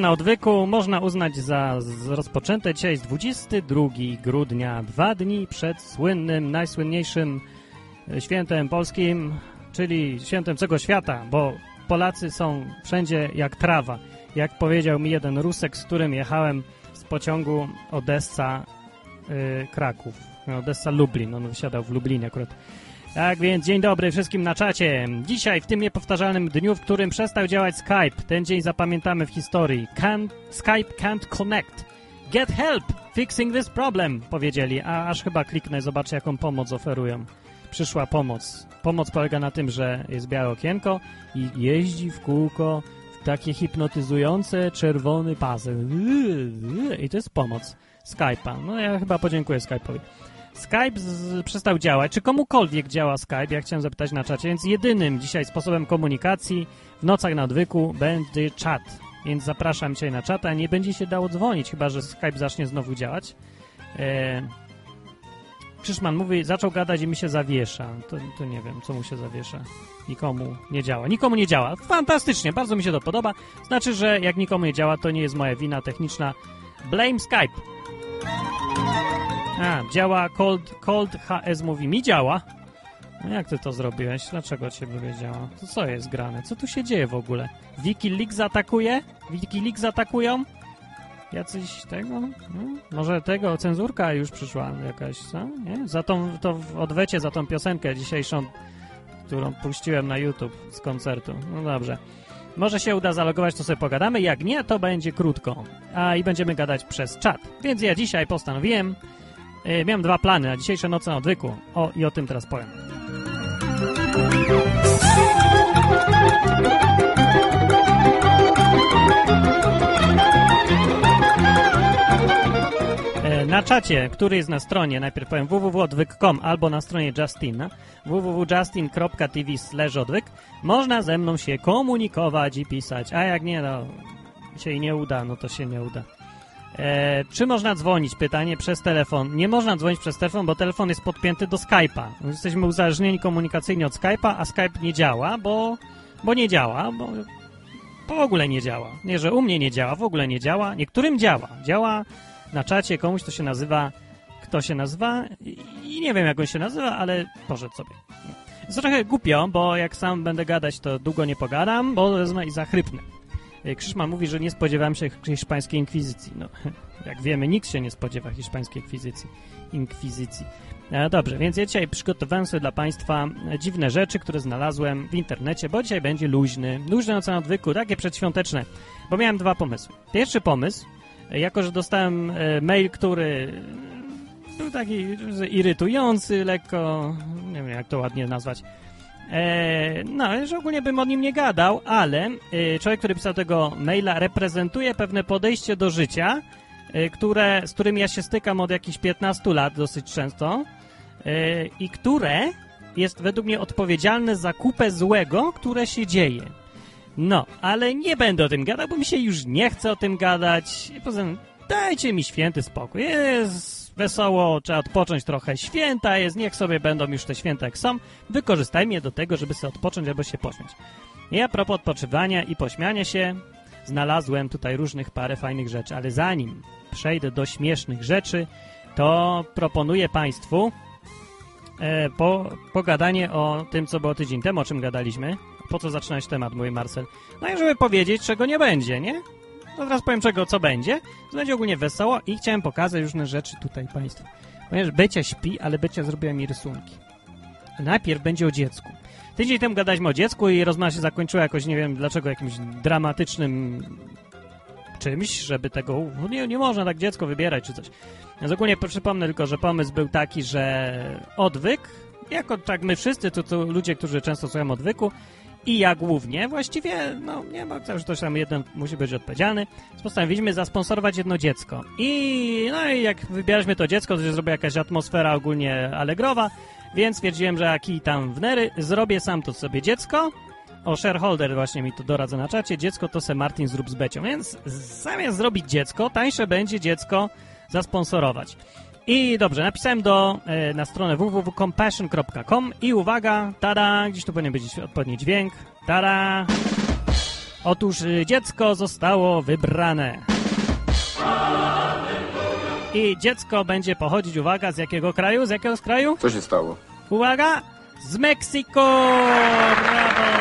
Na odwyku można uznać za rozpoczęte. Dzisiaj jest 22 grudnia, dwa dni przed słynnym, najsłynniejszym e, świętem polskim, czyli świętem całego świata, bo Polacy są wszędzie jak trawa. Jak powiedział mi jeden Rusek, z którym jechałem z pociągu Odessa-Kraków, y, Odessa-Lublin, on wysiadał w Lublinie akurat. Tak więc dzień dobry wszystkim na czacie. Dzisiaj, w tym niepowtarzalnym dniu, w którym przestał działać Skype, ten dzień zapamiętamy w historii. Skype can't connect. Get help fixing this problem, powiedzieli, a aż chyba kliknę, zobaczę jaką pomoc oferują. Przyszła pomoc. Pomoc polega na tym, że jest białe okienko i jeździ w kółko w takie hipnotyzujące czerwony pasek. I to jest pomoc Skype'a. No ja chyba podziękuję Skype'owi. Skype z, przestał działać. Czy komukolwiek działa Skype? Ja chciałem zapytać na czacie. Więc jedynym dzisiaj sposobem komunikacji w nocach na odwyku będzie czat. Więc zapraszam Cię na czata. Nie będzie się dało dzwonić, chyba że Skype zacznie znowu działać. E... Krzyszman mówi, zaczął gadać i mi się zawiesza. To, to nie wiem, co mu się zawiesza. Nikomu nie działa. Nikomu nie działa. Fantastycznie, bardzo mi się to podoba. Znaczy, że jak nikomu nie działa, to nie jest moja wina techniczna. Blame Skype. A, działa Cold, Cold HS mówi, mi działa. No jak ty to zrobiłeś? Dlaczego ciebie działa? To co jest grane? Co tu się dzieje w ogóle? Wikileaks atakuje? Wikileaks atakują? Jacyś tego? No, może tego cenzurka już przyszła jakaś, co? Nie? Za tą, to w odwecie za tą piosenkę dzisiejszą, którą puściłem na YouTube z koncertu. No dobrze. Może się uda zalogować, to sobie pogadamy. Jak nie, to będzie krótko. A i będziemy gadać przez czat. Więc ja dzisiaj postanowiłem, yy, miałem dwa plany na dzisiejsze noce na odwyku. O, i o tym teraz powiem. na czacie, który jest na stronie, najpierw powiem www.odwyk.com albo na stronie Justina www.justin.tv odwyk można ze mną się komunikować i pisać, a jak nie, no się nie uda, no to się nie uda. E, czy można dzwonić? Pytanie przez telefon. Nie można dzwonić przez telefon, bo telefon jest podpięty do Skype'a. Jesteśmy uzależnieni komunikacyjnie od Skype'a, a Skype nie działa, bo, bo nie działa, bo, bo w ogóle nie działa. Nie, że u mnie nie działa, w ogóle nie działa. Niektórym działa. Działa na czacie komuś, to się nazywa, kto się nazywa i nie wiem, jak on się nazywa, ale poszedł sobie. Jest trochę głupio, bo jak sam będę gadać, to długo nie pogadam, bo wezmę i zachrypnę. E, Krzyszman mówi, że nie spodziewałem się hiszpańskiej inkwizycji. No, jak wiemy, nikt się nie spodziewa hiszpańskiej inkwizycji. inkwizycji. E, dobrze, więc ja dzisiaj przygotowałem sobie dla Państwa dziwne rzeczy, które znalazłem w internecie, bo dzisiaj będzie luźny, luźny na odwyku, takie przedświąteczne, bo miałem dwa pomysły. Pierwszy pomysł jako, że dostałem e, mail, który był taki irytujący, lekko, nie wiem jak to ładnie nazwać. E, no, że ogólnie bym o nim nie gadał, ale e, człowiek, który pisał tego maila, reprezentuje pewne podejście do życia, które, z którym ja się stykam od jakichś 15 lat dosyć często i które jest według mnie odpowiedzialne za kupę złego, które się dzieje. No, ale nie będę o tym gadał, bo mi się już nie chce o tym gadać. Poza tym, dajcie mi święty spokój. Jest wesoło, trzeba odpocząć trochę. Święta jest, niech sobie będą już te święta jak są. Wykorzystajmy je do tego, żeby sobie odpocząć albo się pośmiać. I a propos odpoczywania i pośmiania się, znalazłem tutaj różnych parę fajnych rzeczy, ale zanim przejdę do śmiesznych rzeczy, to proponuję Państwu e, po, pogadanie o tym, co było tydzień temu, o czym gadaliśmy, po co zaczynać temat, mówi Marcel. No i żeby powiedzieć, czego nie będzie, nie? To teraz powiem, czego, co będzie. Będzie ogólnie wesoło i chciałem pokazać różne rzeczy tutaj Państwu. Ponieważ Becia śpi, ale Becia zrobiła mi rysunki. Najpierw będzie o dziecku. Tydzień temu gadaliśmy o dziecku i rozmowa się zakończyła jakoś, nie wiem dlaczego, jakimś dramatycznym czymś, żeby tego... No nie, nie można tak dziecko wybierać czy coś. Więc ogólnie przypomnę tylko, że pomysł był taki, że odwyk, jako tak my wszyscy, to, to ludzie, którzy często słuchają odwyku, i ja głównie, właściwie, no nie ma, że ktoś tam jeden musi być odpowiedzialny, postanowiliśmy zasponsorować jedno dziecko. I no i jak wybieraliśmy to dziecko, to się zrobi jakaś atmosfera ogólnie allegrowa, więc stwierdziłem, że jaki tam wnery, zrobię sam to sobie dziecko. O, shareholder właśnie mi to doradza na czacie. Dziecko to se Martin zrób z Becią. Więc zamiast zrobić dziecko, tańsze będzie dziecko zasponsorować. I dobrze, napisałem do, e, na stronę www.compassion.com i uwaga, tada, gdzieś tu powinien być odpowiedni dźwięk, tada. Otóż y, dziecko zostało wybrane. I dziecko będzie pochodzić, uwaga, z jakiego kraju? Z jakiego kraju? Co się stało? Uwaga! Z Meksyku! Brawo!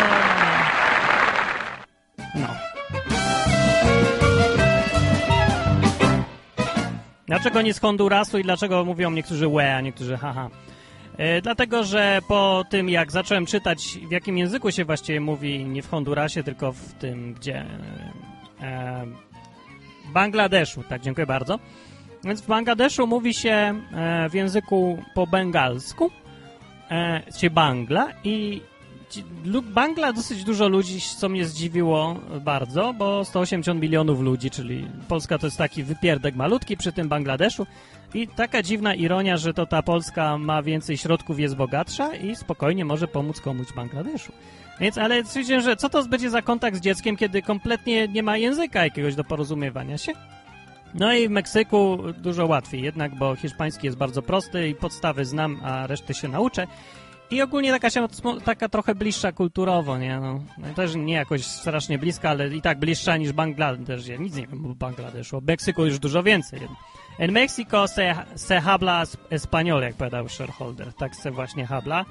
Dlaczego nie z Hondurasu i dlaczego mówią niektórzy łe, a niektórzy haha? E, dlatego, że po tym jak zacząłem czytać, w jakim języku się właściwie mówi, nie w Hondurasie, tylko w tym, gdzie... E, Bangladeszu, tak, dziękuję bardzo. Więc w Bangladeszu mówi się e, w języku po bengalsku, e, czy Bangla i Bangla dosyć dużo ludzi, co mnie zdziwiło bardzo, bo 180 milionów ludzi, czyli Polska to jest taki wypierdek malutki przy tym Bangladeszu i taka dziwna ironia, że to ta Polska ma więcej środków, jest bogatsza i spokojnie może pomóc komuś w Bangladeszu. Więc, ale stwierdziłem, że co to będzie za kontakt z dzieckiem, kiedy kompletnie nie ma języka jakiegoś do porozumiewania się? No i w Meksyku dużo łatwiej jednak, bo hiszpański jest bardzo prosty i podstawy znam, a reszty się nauczę. I ogólnie taka, się, taka trochę bliższa kulturowo, nie? No, no też nie jakoś strasznie bliska, ale i tak bliższa niż Bangladesz. Ja nic nie wiem o Bangladeszu. O Meksyku już dużo więcej. En Mexico se, se habla español, jak powiedział shareholder. Tak se właśnie habla.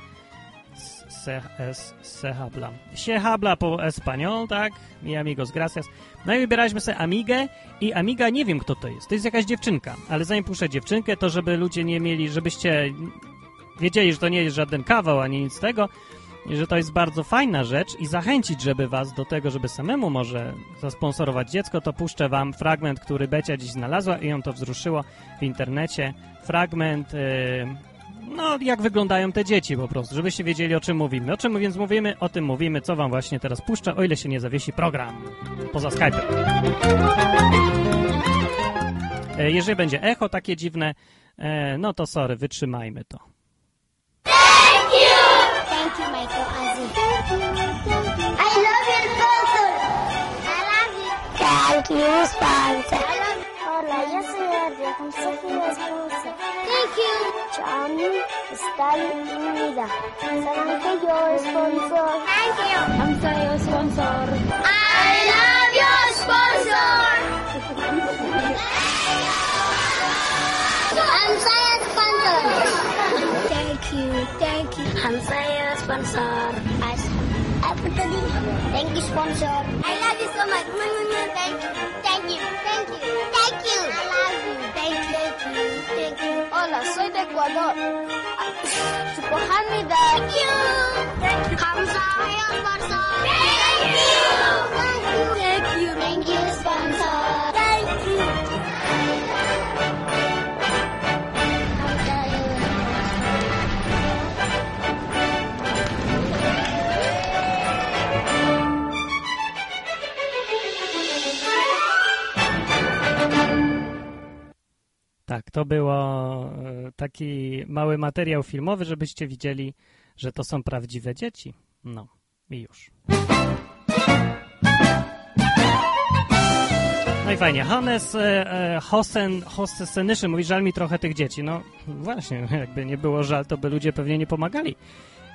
Se, es, se habla. Se habla po español, tak? Mi amigos, gracias. No i wybieraliśmy sobie Amigę i Amiga nie wiem kto to jest. To jest jakaś dziewczynka, ale zanim puszczę dziewczynkę, to żeby ludzie nie mieli, żebyście wiedzieli, że to nie jest żaden kawał, ani nic z tego, i że to jest bardzo fajna rzecz i zachęcić, żeby was do tego, żeby samemu może zasponsorować dziecko, to puszczę wam fragment, który Becia dziś znalazła i ją to wzruszyło w internecie. Fragment, yy, no jak wyglądają te dzieci po prostu, żebyście wiedzieli o czym mówimy. O czym więc mówimy? O tym mówimy, co wam właśnie teraz puszczę, o ile się nie zawiesi program poza Skype'em. Yy, jeżeli będzie echo takie dziwne, yy, no to sorry, wytrzymajmy to. Thank you, Thank you, Michael Ozzy. I love your sponsor. I love you. Thank you, sponsor. You. Hola, yo soy Adria, consejo de sponsor. Thank you. Chami, Stalin y Mida. Saben que yo sponsor. Thank you. I'm sorry, sponsor. Sponsor. I love you so much. Thank you, thank you, thank you, thank you. I love you. Thank you, thank you, thank you. Hola, soy de Ecuador. Supohanida. Thank you. Thank you. Kamsahamnida sponsor. Thank you. Thank you. Thank you. Thank you sponsor. Thank you. Tak, to było e, taki mały materiał filmowy, żebyście widzieli, że to są prawdziwe dzieci. No i już. No i fajnie. Hannes e, e, Hosen, Hossenyszy mówi, żal mi trochę tych dzieci. No właśnie, jakby nie było żal, to by ludzie pewnie nie pomagali.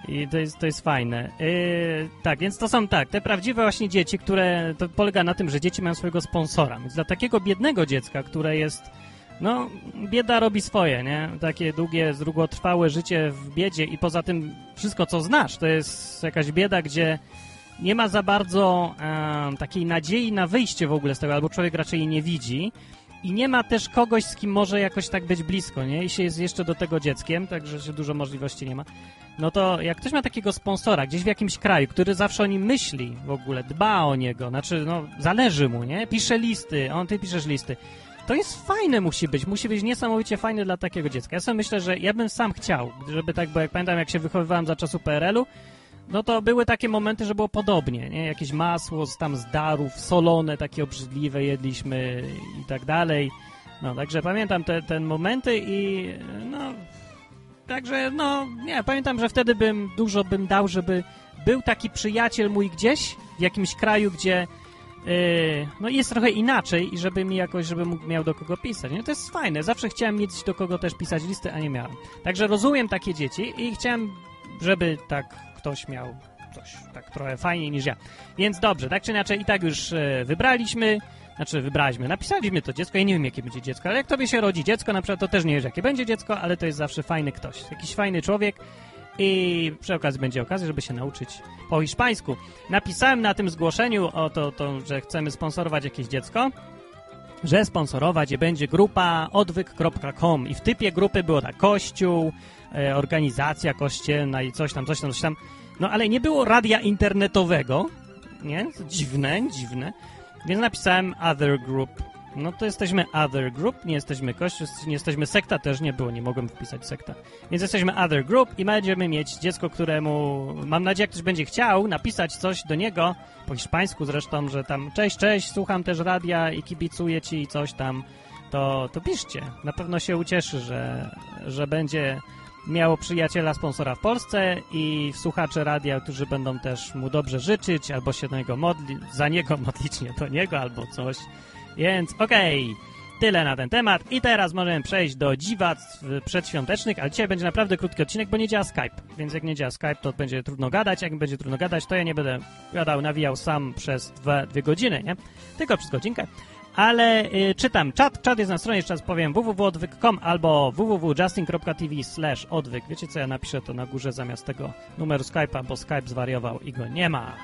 I to jest, to jest fajne. Yy, tak, więc to są tak, te prawdziwe właśnie dzieci, które, to polega na tym, że dzieci mają swojego sponsora. Więc dla takiego biednego dziecka, które jest, no, bieda robi swoje, nie? Takie długie, długotrwałe życie w biedzie i poza tym wszystko, co znasz, to jest jakaś bieda, gdzie nie ma za bardzo e, takiej nadziei na wyjście w ogóle z tego, albo człowiek raczej jej nie widzi i nie ma też kogoś, z kim może jakoś tak być blisko, nie? I się jest jeszcze do tego dzieckiem, także się dużo możliwości nie ma. No to jak ktoś ma takiego sponsora gdzieś w jakimś kraju, który zawsze o nim myśli w ogóle, dba o niego, znaczy, no, zależy mu, nie? Pisze listy, on, ty piszesz listy. To jest fajne musi być, musi być niesamowicie fajne dla takiego dziecka. Ja sobie myślę, że ja bym sam chciał, żeby tak, bo jak pamiętam, jak się wychowywałem za czasu PRL-u, no to były takie momenty, że było podobnie, nie? Jakieś masło z tam z darów, solone, takie obrzydliwe jedliśmy i tak dalej. No, także pamiętam te, te momenty i no, także no, nie, pamiętam, że wtedy bym dużo bym dał, żeby był taki przyjaciel mój gdzieś, w jakimś kraju, gdzie yy, no jest trochę inaczej i żeby mi jakoś, żeby mógł, miał do kogo pisać. Nie? To jest fajne. Zawsze chciałem mieć do kogo też pisać listy, a nie miałem. Także rozumiem takie dzieci i chciałem, żeby tak ktoś miał coś tak trochę fajniej niż ja. Więc dobrze, tak czy inaczej i tak już e, wybraliśmy, znaczy wybraliśmy, napisaliśmy to dziecko, ja nie wiem jakie będzie dziecko, ale jak tobie się rodzi dziecko na przykład, to też nie wiesz jakie będzie dziecko, ale to jest zawsze fajny ktoś, jakiś fajny człowiek i przy okazji będzie okazja, żeby się nauczyć po hiszpańsku. Napisałem na tym zgłoszeniu o to, to że chcemy sponsorować jakieś dziecko, że sponsorować je będzie grupa odwyk.com i w typie grupy było tak, kościół, e, organizacja kościelna i coś tam, coś tam, coś tam. No ale nie było radia internetowego, nie? Dziwne, dziwne. Więc napisałem other group. No to jesteśmy other group, nie jesteśmy kościół, nie jesteśmy sekta, też nie było, nie mogłem wpisać sekta. Więc jesteśmy other group i będziemy mieć dziecko, któremu, mam nadzieję, ktoś będzie chciał napisać coś do niego, po hiszpańsku zresztą, że tam cześć, cześć, słucham też radia i kibicuję ci i coś tam, to, to piszcie. Na pewno się ucieszy, że, że będzie miało przyjaciela, sponsora w Polsce i słuchacze radia, którzy będą też mu dobrze życzyć, albo się do niego modli, za niego modlić, nie do niego, albo coś. Więc okej, tyle na ten temat. I teraz możemy przejść do dziwactw przedświątecznych, ale dzisiaj będzie naprawdę krótki odcinek, bo nie działa Skype. Więc jak nie działa Skype, to będzie trudno gadać. Jak będzie trudno gadać, to ja nie będę gadał, nawijał sam przez dwa, dwie godziny, nie? Tylko przez godzinkę. Ale y, czytam czat. Czat jest na stronie, jeszcze raz powiem www.odwyk.com albo www.justin.tv slash odwyk. Wiecie co, ja napiszę to na górze zamiast tego numeru Skype'a, bo Skype zwariował i go nie ma.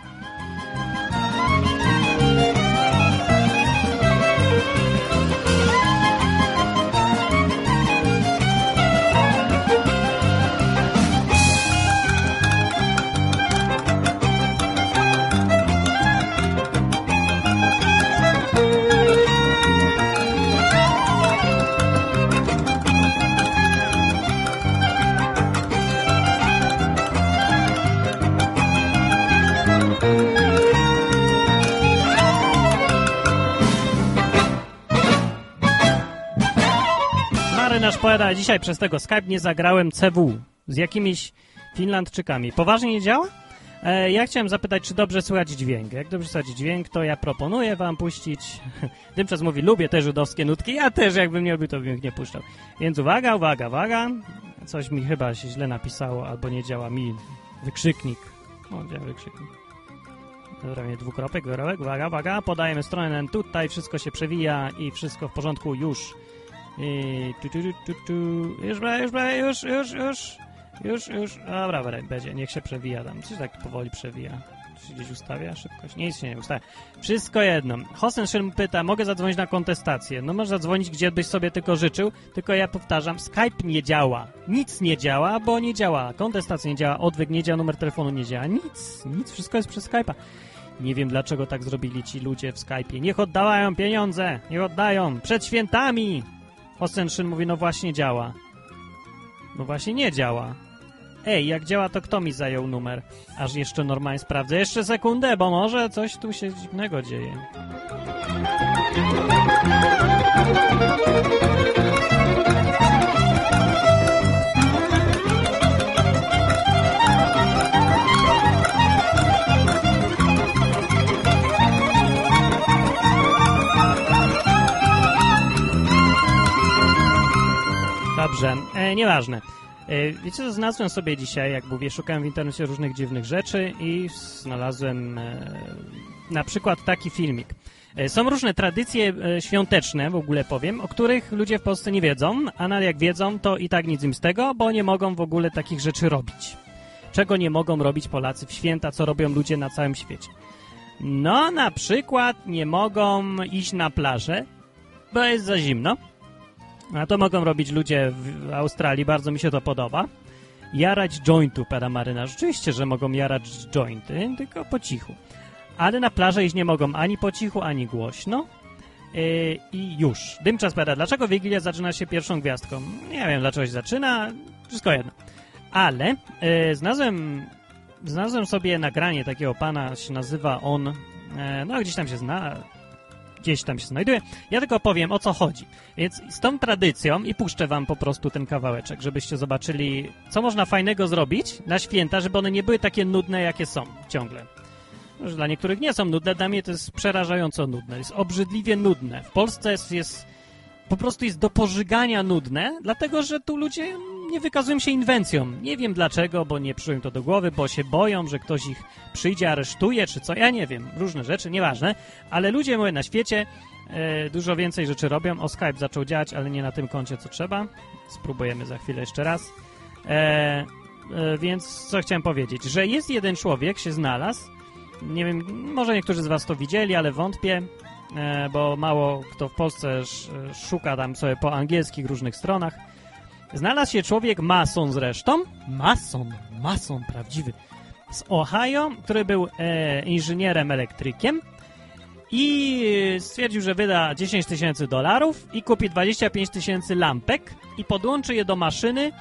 Marynarz powiada, dzisiaj przez tego Skype nie zagrałem CW z jakimiś Finlandczykami. Poważnie nie działa? E, ja chciałem zapytać, czy dobrze słychać dźwięk. Jak dobrze słychać dźwięk, to ja proponuję wam puścić... Tymczas mówi, lubię te żydowskie nutki. Ja też, jakbym nie lubił, to bym ich nie puszczał. Więc uwaga, uwaga, uwaga. Coś mi chyba się źle napisało, albo nie działa mi wykrzyknik. O, działa wykrzyknik. Dobra, mnie dwukropek, wyrobek, uwaga, uwaga, podajemy stronę tutaj, wszystko się przewija i wszystko w porządku już. I tu, tu, tu, tu. Już, już, już, już, już, już, już. Dobra, będzie, niech się przewija tam. Coś tak powoli przewija. Czy gdzieś ustawia szybkość? Nic się nie ustawia. Wszystko jedno. Hosenszyn pyta, mogę zadzwonić na kontestację? No możesz zadzwonić, gdzie byś sobie tylko życzył, tylko ja powtarzam, Skype nie działa. Nic nie działa, bo nie działa. Kontestacja nie działa, odwyk nie działa, numer telefonu nie działa. Nic, nic, wszystko jest przez Skype'a. Nie wiem, dlaczego tak zrobili ci ludzie w Skype'ie. Niech oddają pieniądze! Niech oddają! Przed świętami! Osenszyn mówi, no właśnie działa. No właśnie nie działa. Ej, jak działa, to kto mi zajął numer? Aż jeszcze normalnie sprawdzę. Jeszcze sekundę, bo może coś tu się dziwnego dzieje. Dobrze, e, nieważne. E, wiecie co, znalazłem sobie dzisiaj, jak mówię, szukałem w internecie różnych dziwnych rzeczy i znalazłem e, na przykład taki filmik. E, Są różne tradycje e, świąteczne, w ogóle powiem, o których ludzie w Polsce nie wiedzą, a nawet jak wiedzą, to i tak nic im z tego, bo nie mogą w ogóle takich rzeczy robić. Czego nie mogą robić Polacy w święta, co robią ludzie na całym świecie. No, na przykład nie mogą iść na plażę, bo jest za zimno. A to mogą robić ludzie w Australii, bardzo mi się to podoba. Jarać jointu, pada marynarz. Rzeczywiście, że mogą jarać jointy, tylko po cichu. Ale na plażę iść nie mogą ani po cichu, ani głośno. Yy, I już. Dymczas pada. Dlaczego Wigilia zaczyna się pierwszą gwiazdką? Nie wiem, dlaczego się zaczyna. Wszystko jedno. Ale yy, znalazłem, znalazłem sobie nagranie takiego pana, się nazywa on, yy, no gdzieś tam się zna, gdzieś tam się znajduje. Ja tylko powiem, o co chodzi. Więc z tą tradycją i puszczę wam po prostu ten kawałeczek, żebyście zobaczyli, co można fajnego zrobić na święta, żeby one nie były takie nudne, jakie są ciągle. Może dla niektórych nie są nudne, dla mnie to jest przerażająco nudne. Jest obrzydliwie nudne. W Polsce jest, jest po prostu jest do pożygania nudne, dlatego że tu ludzie nie wykazują się inwencją. Nie wiem dlaczego, bo nie przyjął to do głowy, bo się boją, że ktoś ich przyjdzie, aresztuje, czy co. Ja nie wiem, różne rzeczy, nieważne. Ale ludzie mówię na świecie e, dużo więcej rzeczy robią. O, Skype zaczął działać, ale nie na tym koncie, co trzeba. Spróbujemy za chwilę jeszcze raz. E, e, więc co chciałem powiedzieć, że jest jeden człowiek, się znalazł, nie wiem, może niektórzy z was to widzieli, ale wątpię, e, bo mało kto w Polsce sz, szuka tam sobie po angielskich różnych stronach. Znalazł się człowiek mason zresztą, mason, mason prawdziwy, z Ohio, który był e, inżynierem elektrykiem i stwierdził, że wyda 10 tysięcy dolarów i kupi 25 tysięcy lampek i podłączy je do maszyny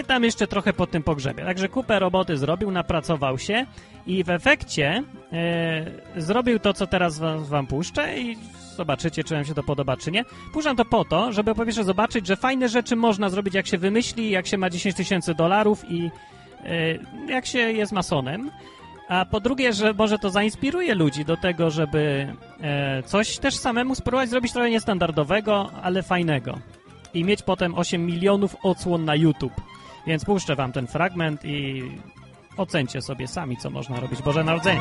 i tam jeszcze trochę po tym pogrzebie. Także kupę roboty zrobił, napracował się i w efekcie e, zrobił to, co teraz wam, wam puszczę i zobaczycie, czy wam się to podoba, czy nie. Puszczam to po to, żeby po pierwsze zobaczyć, że fajne rzeczy można zrobić, jak się wymyśli, jak się ma 10 tysięcy dolarów i e, jak się jest masonem. A po drugie, że może to zainspiruje ludzi do tego, żeby e, coś też samemu spróbować zrobić trochę niestandardowego, ale fajnego. I mieć potem 8 milionów odsłon na YouTube. Więc puszczę wam ten fragment i ocencie sobie sami, co można robić. Boże Narodzenie.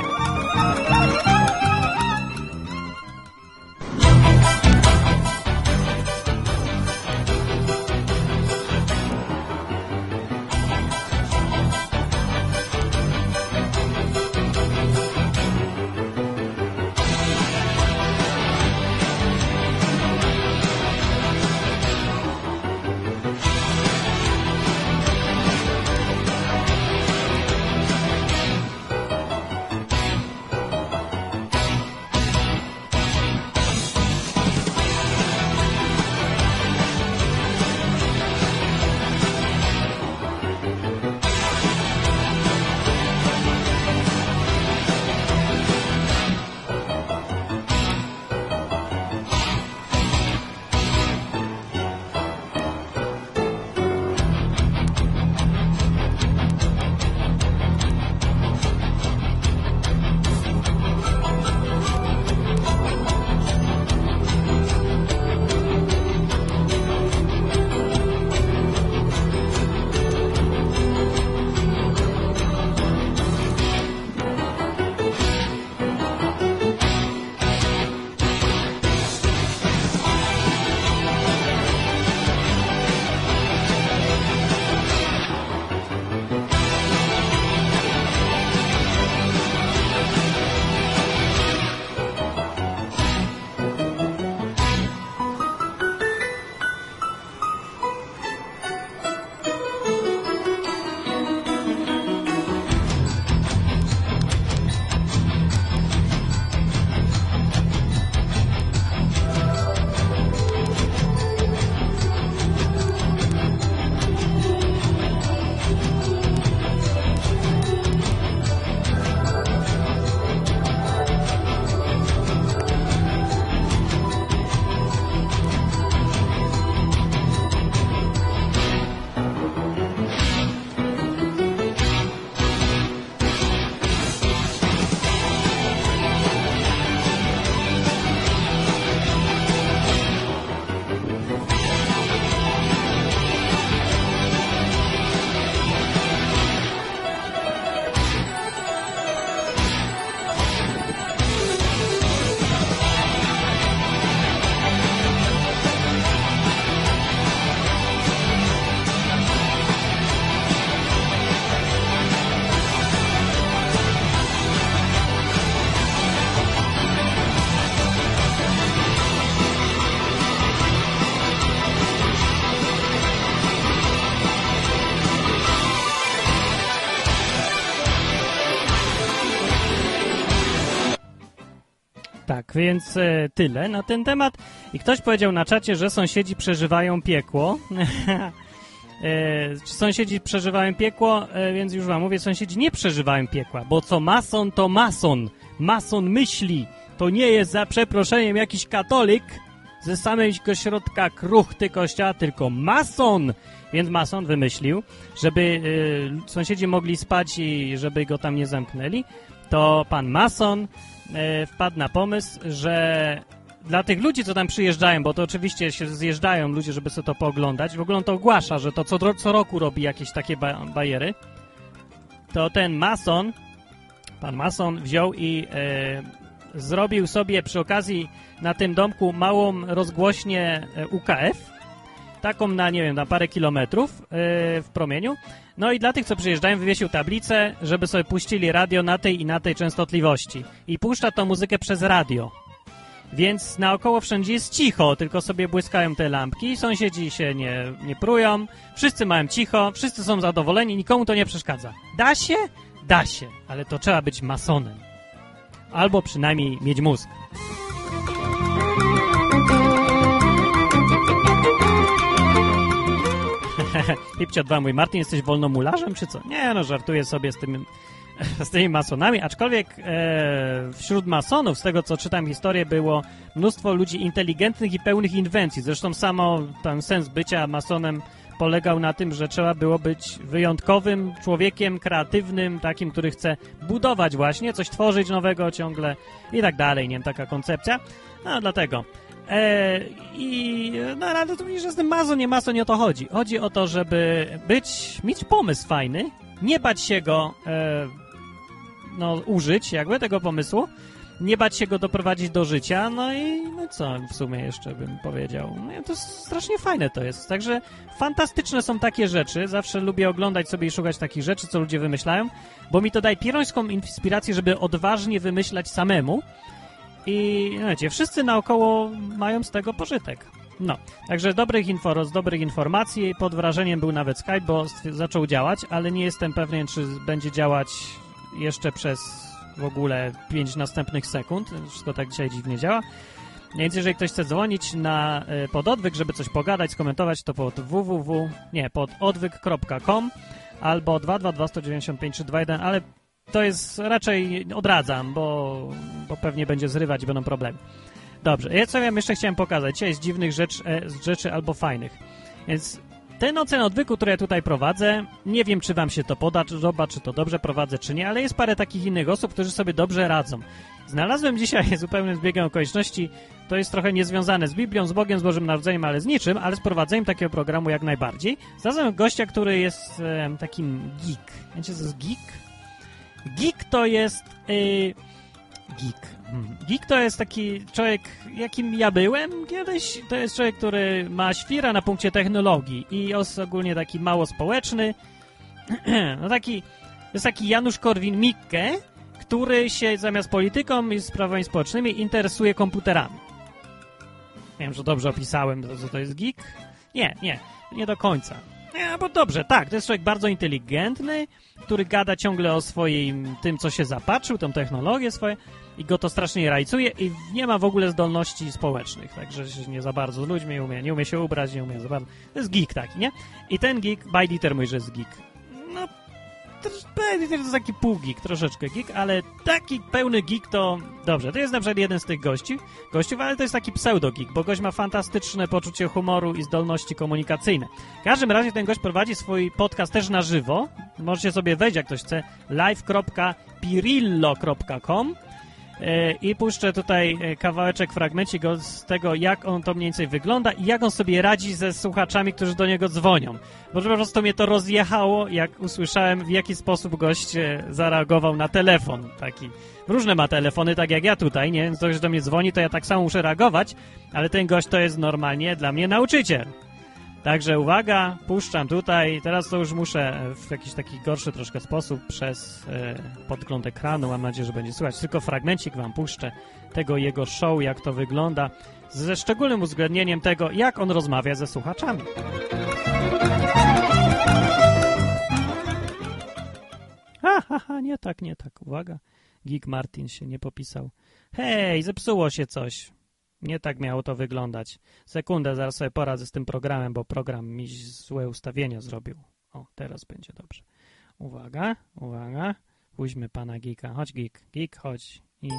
Więc e, tyle na ten temat. I ktoś powiedział na czacie, że sąsiedzi przeżywają piekło. e, sąsiedzi przeżywają piekło, e, więc już wam mówię, sąsiedzi nie przeżywają piekła, bo co mason, to mason. Mason myśli. To nie jest za przeproszeniem jakiś katolik ze samego środka kruchty kościoła, tylko mason. Więc mason wymyślił, żeby e, sąsiedzi mogli spać i żeby go tam nie zamknęli, to pan mason wpadł na pomysł, że dla tych ludzi, co tam przyjeżdżają, bo to oczywiście się zjeżdżają ludzie, żeby sobie to pooglądać, w ogóle on to ogłasza, że to co, co roku robi jakieś takie ba bajery, to ten mason, pan mason wziął i e, zrobił sobie przy okazji na tym domku małą rozgłośnię e, UKF, taką na, nie wiem, na parę kilometrów e, w promieniu. No i dla tych, co przyjeżdżają, wywiesił tablicę, żeby sobie puścili radio na tej i na tej częstotliwości. I puszcza tą muzykę przez radio. Więc naokoło wszędzie jest cicho, tylko sobie błyskają te lampki, sąsiedzi się nie, nie prują, wszyscy mają cicho, wszyscy są zadowoleni, nikomu to nie przeszkadza. Da się? Da się, ale to trzeba być masonem. Albo przynajmniej mieć mózg. Pipcio 2 mój Martin, jesteś wolnomularzem, czy co? Nie, no żartuję sobie z z tymi masonami, aczkolwiek e, wśród masonów, z tego co czytam historię, było mnóstwo ludzi inteligentnych i pełnych inwencji. Zresztą samo ten sens bycia masonem polegał na tym, że trzeba było być wyjątkowym człowiekiem, kreatywnym, takim, który chce budować właśnie, coś tworzyć nowego ciągle i tak dalej, nie wiem, taka koncepcja. No, dlatego. E, I no, ale to mówisz, że z tym maso, nie maso, nie o to chodzi. Chodzi o to, żeby być, mieć pomysł fajny, nie bać się go e, no, użyć jakby tego pomysłu, nie bać się go doprowadzić do życia, no i no co w sumie jeszcze bym powiedział. No, to strasznie fajne to jest. Także fantastyczne są takie rzeczy. Zawsze lubię oglądać sobie i szukać takich rzeczy, co ludzie wymyślają, bo mi to daje pierońską inspirację, żeby odważnie wymyślać samemu. I no wiecie, wszyscy naokoło mają z tego pożytek. No, także dobrych info, z dobrych informacji. Pod wrażeniem był nawet Skype, bo zaczął działać, ale nie jestem pewien, czy będzie działać jeszcze przez w ogóle 5 następnych sekund. Wszystko tak dzisiaj dziwnie działa. Więc jeżeli ktoś chce dzwonić na y, pod odwyk, żeby coś pogadać, skomentować, to pod www, nie, pod odwyk.com albo 222 195 321, ale to jest raczej odradzam, bo, bo pewnie będzie zrywać i będą problemy. Dobrze, ja co ja jeszcze chciałem pokazać. Dzisiaj jest dziwnych rzecz, e, rzeczy albo fajnych. Więc ten ocen odwyku, który ja tutaj prowadzę, nie wiem, czy wam się to poda, czy zoba, czy to dobrze prowadzę, czy nie, ale jest parę takich innych osób, którzy sobie dobrze radzą. Znalazłem dzisiaj zupełnym zbiegiem okoliczności, to jest trochę niezwiązane z Biblią, z Bogiem, z Bożym Narodzeniem, ale z niczym, ale z prowadzeniem takiego programu jak najbardziej. Znalazłem gościa, który jest e, takim geek. Wiecie, co jest geek? Geek to jest... E, geek. Hmm. Geek to jest taki człowiek, jakim ja byłem kiedyś. To jest człowiek, który ma świra na punkcie technologii i jest ogólnie taki mało społeczny. no taki, jest taki Janusz Korwin-Mikke, który się zamiast polityką i sprawami społecznymi interesuje komputerami. Wiem, że dobrze opisałem, co to jest geek. Nie, nie, nie do końca. Nie, bo dobrze, tak, to jest człowiek bardzo inteligentny, który gada ciągle o swoim, tym, co się zapatrzył, tą technologię swoje i go to strasznie rajcuje i nie ma w ogóle zdolności społecznych, także się nie za bardzo z ludźmi umie, nie umie się ubrać, nie umie za bardzo. To jest geek taki, nie? I ten geek, Bajditer mówi, że jest geek. To jest taki pół geek, troszeczkę geek, ale taki pełny geek to... Dobrze, to jest na przykład jeden z tych gości, gościów, ale to jest taki pseudo geek, bo gość ma fantastyczne poczucie humoru i zdolności komunikacyjne. W każdym razie ten gość prowadzi swój podcast też na żywo. Możecie sobie wejść, jak ktoś chce, live.pirillo.com i puszczę tutaj e, kawałeczek, fragmencik z tego, jak on to mniej więcej wygląda i jak on sobie radzi ze słuchaczami, którzy do niego dzwonią. Bo po prostu mnie to rozjechało, jak usłyszałem, w jaki sposób gość e, zareagował na telefon. Taki różne ma telefony, tak jak ja tutaj, nie? Więc ktoś do mnie dzwoni, to ja tak samo muszę reagować, ale ten gość to jest normalnie dla mnie nauczyciel. Także uwaga, puszczam tutaj. Teraz to już muszę w jakiś taki gorszy troszkę sposób przez e, podgląd ekranu. Mam nadzieję, że będzie słychać. Tylko fragmencik wam puszczę tego jego show, jak to wygląda, ze szczególnym uwzględnieniem tego, jak on rozmawia ze słuchaczami. Ha, ha, ha, nie tak, nie tak. Uwaga, Geek Martin się nie popisał. Hej, zepsuło się coś. Nie tak miało to wyglądać. Sekundę, zaraz sobie poradzę z tym programem, bo program mi złe ustawienia zrobił. O, teraz będzie dobrze. Uwaga, uwaga. Pójdźmy pana Geeka. Chodź, Geek. Geek, chodź. I...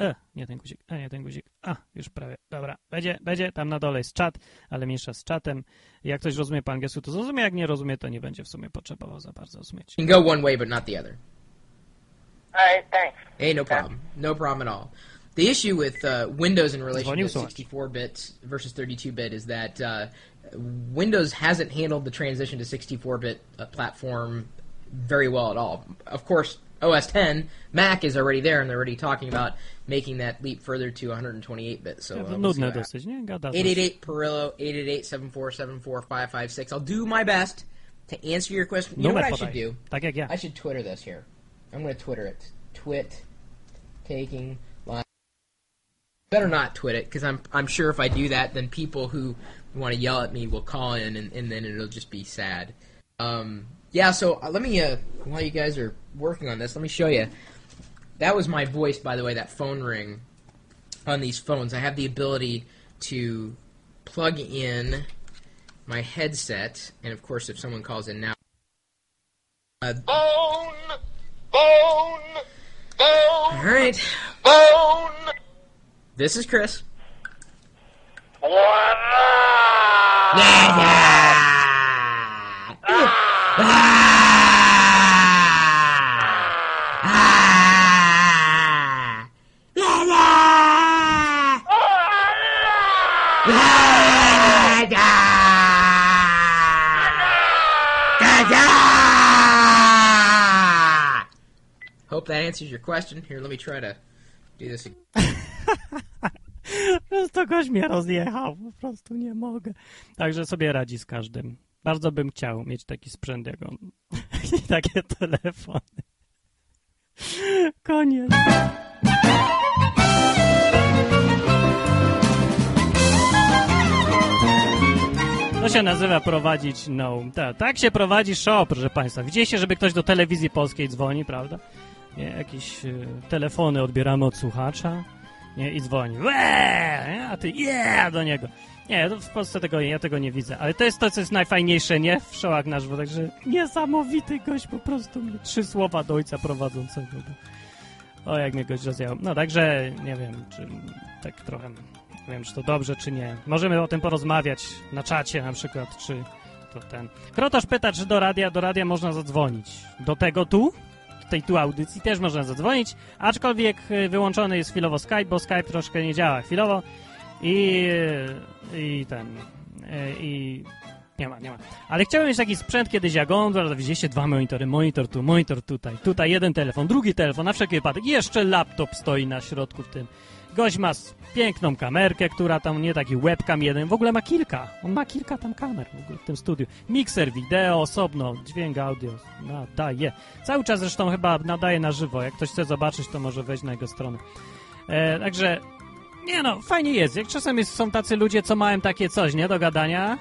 E, nie ten guzik. E, nie ten guzik. A, już prawie. Dobra, będzie, będzie. Tam na dole jest czat, ale mniejsza z czatem. Jak ktoś rozumie po angielsku, to zrozumie. Jak nie rozumie, to nie będzie w sumie potrzebował za bardzo rozumieć. You can go one way, but not the other. All right, thanks. Hey, no problem. No problem at all. The issue with uh, Windows in relation to 64-bit versus 32-bit is that uh, Windows hasn't handled the transition to 64-bit uh, platform very well at all. Of course, OS 10, Mac is already there, and they're already talking about making that leap further to 128-bit. So uh, we'll see Nudne what happens. dosyć, nie? Gada. 888 Perillo, 888-7474556. I'll do my best to answer your question. You know what I should do? Tak jak ja. I should Twitter this here. I'm going to Twitter it. Twit taking. Better not twit it because I'm I'm sure if I do that, then people who want to yell at me will call in, and, and then it'll just be sad. Um, yeah. So uh, let me uh, while you guys are working on this, let me show you. That was my voice, by the way. That phone ring on these phones. I have the ability to plug in my headset, and of course, if someone calls in now. Uh, Bone, bone, bone, all right. bone. This is Chris. Hope that answers your question. Here, let me try to do this again. Prostu gość mnie rozjechał, po prostu nie mogę. Także sobie radzi z każdym. Bardzo bym chciał mieć taki sprzęt jak on. I takie telefony. Koniec. To się nazywa prowadzić no. Tak, tak się prowadzi show, proszę Państwa. Widzieliście, żeby ktoś do telewizji polskiej dzwoni, prawda? Nie, jakieś y, telefony odbieramy od słuchacza nie, i dzwoni. Łe! A ty yeah! do niego. Nie, w Polsce tego, ja tego nie widzę. Ale to jest to, co jest najfajniejsze, nie? W showach na żywo. Także niesamowity gość po prostu. Mnie trzy słowa do ojca prowadzącego. Bo... O, jak mnie gość rozjął. No także nie wiem, czy tak trochę... Nie wiem, czy to dobrze, czy nie. Możemy o tym porozmawiać na czacie na przykład, czy to ten... Krotosz pyta, czy do radia, do radia można zadzwonić. Do tego tu? Tej tu audycji też można zadzwonić, aczkolwiek y, wyłączony jest chwilowo Skype, bo Skype troszkę nie działa chwilowo i, y, i ten y, i nie ma, nie ma. Ale chciałem mieć taki sprzęt kiedyś jak on, widzieliście dwa monitory, monitor tu, monitor tutaj, tutaj jeden telefon, drugi telefon, na wszelki wypadek, jeszcze laptop stoi na środku w tym. Gość ma piękną kamerkę, która tam, nie taki webcam jeden, w ogóle ma kilka. On ma kilka tam kamer w ogóle w tym studiu. Mikser wideo, osobno, dźwięk, audio, nadaje. Cały czas zresztą chyba nadaje na żywo. Jak ktoś chce zobaczyć, to może wejść na jego stronę. E, także, nie no, fajnie jest. Jak czasem jest, są tacy ludzie, co mają takie coś, nie, do gadania,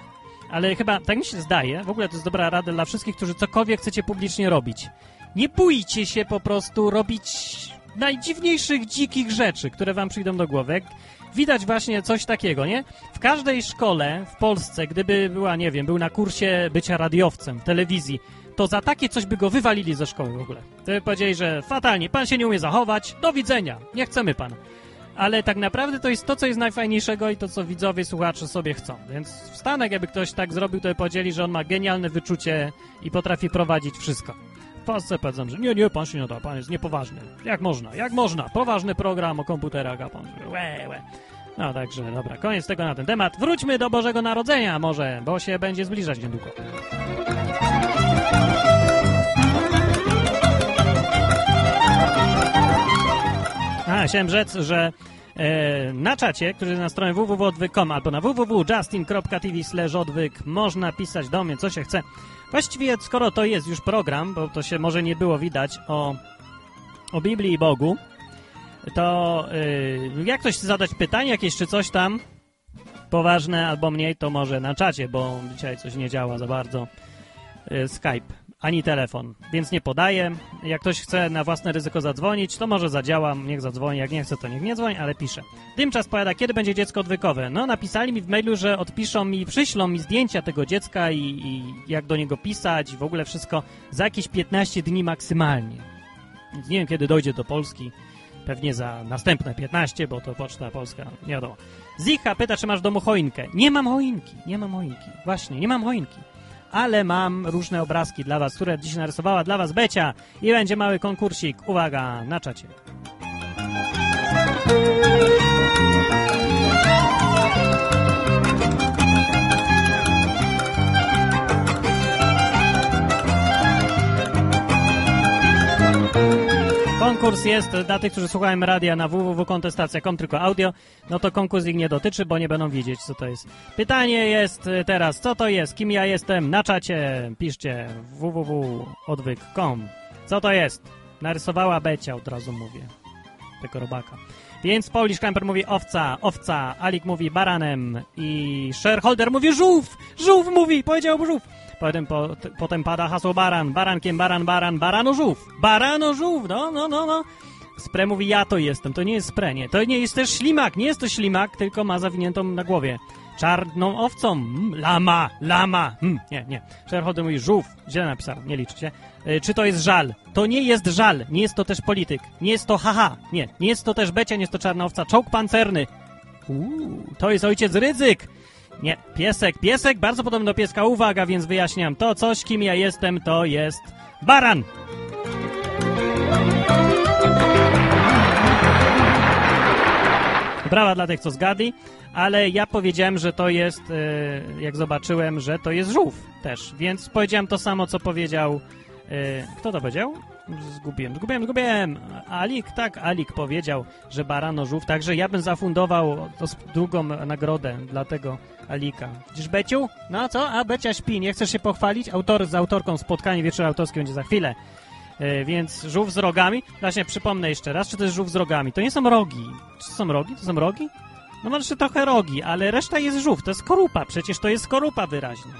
ale chyba, tak mi się zdaje, w ogóle to jest dobra rada dla wszystkich, którzy cokolwiek chcecie publicznie robić. Nie bójcie się po prostu robić najdziwniejszych, dzikich rzeczy, które wam przyjdą do głowy. Widać właśnie coś takiego, nie? W każdej szkole w Polsce, gdyby była, nie wiem, był na kursie bycia radiowcem w telewizji, to za takie coś by go wywalili ze szkoły w ogóle. To by powiedzieli, że fatalnie, pan się nie umie zachować, do widzenia, nie chcemy pana. Ale tak naprawdę to jest to, co jest najfajniejszego i to, co widzowie, słuchacze sobie chcą. Więc w Stanach, jakby ktoś tak zrobił, to by powiedzieli, że on ma genialne wyczucie i potrafi prowadzić wszystko. Polsce powiedzą, że nie, nie, pan się nie da, pan jest niepoważny. Jak można, jak można? Poważny program o komputerach, a pan łe, łe. No także, dobra, koniec tego na ten temat. Wróćmy do Bożego Narodzenia może, bo się będzie zbliżać niedługo. A, chciałem rzec, że na czacie, który na stronie www.odwyk.com albo na www.justin.tv odwyk można pisać do mnie, co się chce. Właściwie, skoro to jest już program, bo to się może nie było widać o, o Biblii i Bogu, to y, jak ktoś chce zadać pytanie jakieś czy coś tam poważne albo mniej, to może na czacie, bo dzisiaj coś nie działa za bardzo y, Skype ani telefon, więc nie podaję. Jak ktoś chce na własne ryzyko zadzwonić, to może zadziałam, niech zadzwoni, jak nie chce, to niech nie dzwoni, ale pisze. Dymczas powiada, kiedy będzie dziecko odwykowe? No, napisali mi w mailu, że odpiszą mi, przyślą mi zdjęcia tego dziecka i, i jak do niego pisać, w ogóle wszystko za jakieś 15 dni maksymalnie. Więc nie wiem, kiedy dojdzie do Polski. Pewnie za następne 15, bo to Poczta Polska, nie wiadomo. Zicha pyta, czy masz w domu choinkę. Nie mam choinki, nie mam choinki. Właśnie, nie mam choinki. Ale mam różne obrazki dla was, które dziś narysowała dla was Becia. I będzie mały konkursik. Uwaga, na czacie. Konkurs jest dla tych, którzy słuchają radia na www.kontestacja.com, tylko audio, no to konkurs ich nie dotyczy, bo nie będą wiedzieć, co to jest. Pytanie jest y, teraz, co to jest, kim ja jestem? Na czacie piszcie www.odwyk.com. Co to jest? Narysowała Becia, od razu mówię. Tego robaka. Więc Polish Camper mówi owca, owca, Alik mówi baranem i shareholder mówi żółw, żółw mówi, powiedział żółw. Potem, po, potem pada hasło baran, barankiem, baran, baran, barano żółw, barano no, no, no, no. Spre mówi ja to jestem, to nie jest spre, nie. To nie jest też ślimak, nie jest to ślimak, tylko ma zawiniętą na głowie. Czarną owcą, mm, lama, lama, mm, nie, nie. Shareholder mówi żółw, źle napisałem, nie liczcie. Y, czy to jest żal? To nie jest żal, nie jest to też polityk, nie jest to haha, nie, nie jest to też becia, nie jest to czarna owca, czołg pancerny. Uuu, to jest ojciec ryzyk. Nie, piesek, piesek, bardzo podobny do pieska, uwaga, więc wyjaśniam. To coś, kim ja jestem, to jest baran. Brawa dla tych, co zgadli, ale ja powiedziałem, że to jest, e, jak zobaczyłem, że to jest żółw też, więc powiedziałem to samo, co powiedział, e, kto to powiedział? Zgubiłem, zgubiłem, zgubiłem. Alik, tak, Alik powiedział, że barano żółw, także ja bym zafundował drugą nagrodę dla tego Alika. Widzisz, Beciu? No co? A, Becia śpi, nie chcesz się pochwalić? Autor z autorką spotkanie wieczór autorskie będzie za chwilę. E, więc żółw z rogami. Właśnie przypomnę jeszcze raz, czy to jest żółw z rogami. To nie są rogi. Czy to są rogi? To są rogi? No może trochę rogi, ale reszta jest żółw. To jest skorupa. Przecież to jest skorupa wyraźnie.